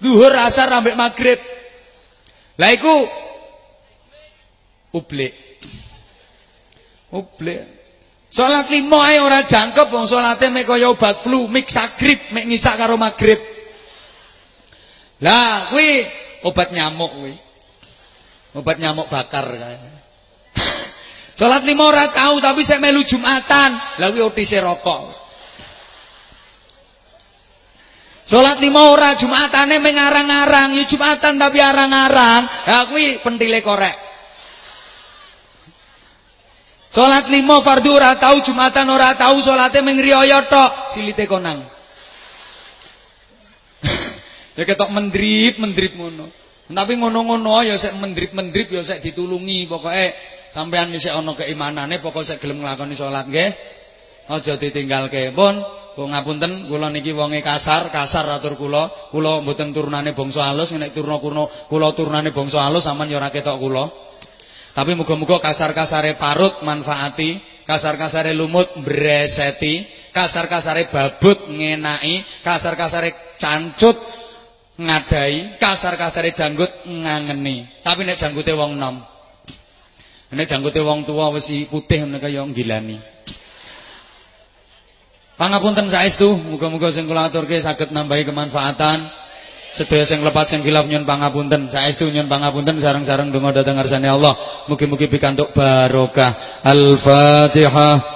Duhur asar ambek magrib. Lah iku ublik. Ublik. Salat lima ae ora jangkep wong salate mek kaya obat flu, mik sagrib, mek ngisak karo magrib. Lah kuwi obat nyamuk kuwi. Obat nyamuk bakar kae. Salat lima ora tahu tapi saya melu Jumatan. Lah kuwi otise rokok. Salat lima ora Jumatane mengarang-arang, ya Jumatan tapi arang-arang. Lah kuwi pentile korek. Salat lima fardu ora tahu Jumatan ora tahu salate riyo tok, silite konang. Ya ketok mendrip, mendrip ngono. Tapi ngono-ngono ya sik mendrip-mendrip ya sik ditulungi pokoke sampean isih ana keimanane pokoke sik gelem nglakoni salat nggih. Aja ditinggalke. Pun, kok ngapunten kula niki wonge kasar, kasar atur kula. Kula mboten turunane bangsa alus, nek turuna kuno kula turunane bangsa alus sampean ya ora ketok kula. Tapi muga-muga kasar-kasare parut manfaati, kasar-kasare lumut breseti, kasar-kasare babut ngenaki, kasar-kasare cancut ngadai, kasar-kasare janggut ngangeni. Tapi nek janggute wong nom. Nek janggute wong tua wis putih menika ya ngilani. Pangapunten saestu, muga-muga sing kula aturke saged nambahi kemanfaatan. Sedaya sing lepat sing khilaf nyun pangapunten. Saestu nyun pangapunten sareng-sareng donga dhateng ngarsane Allah. Mugi-mugi pikantuk barokah. Al-Fatihah.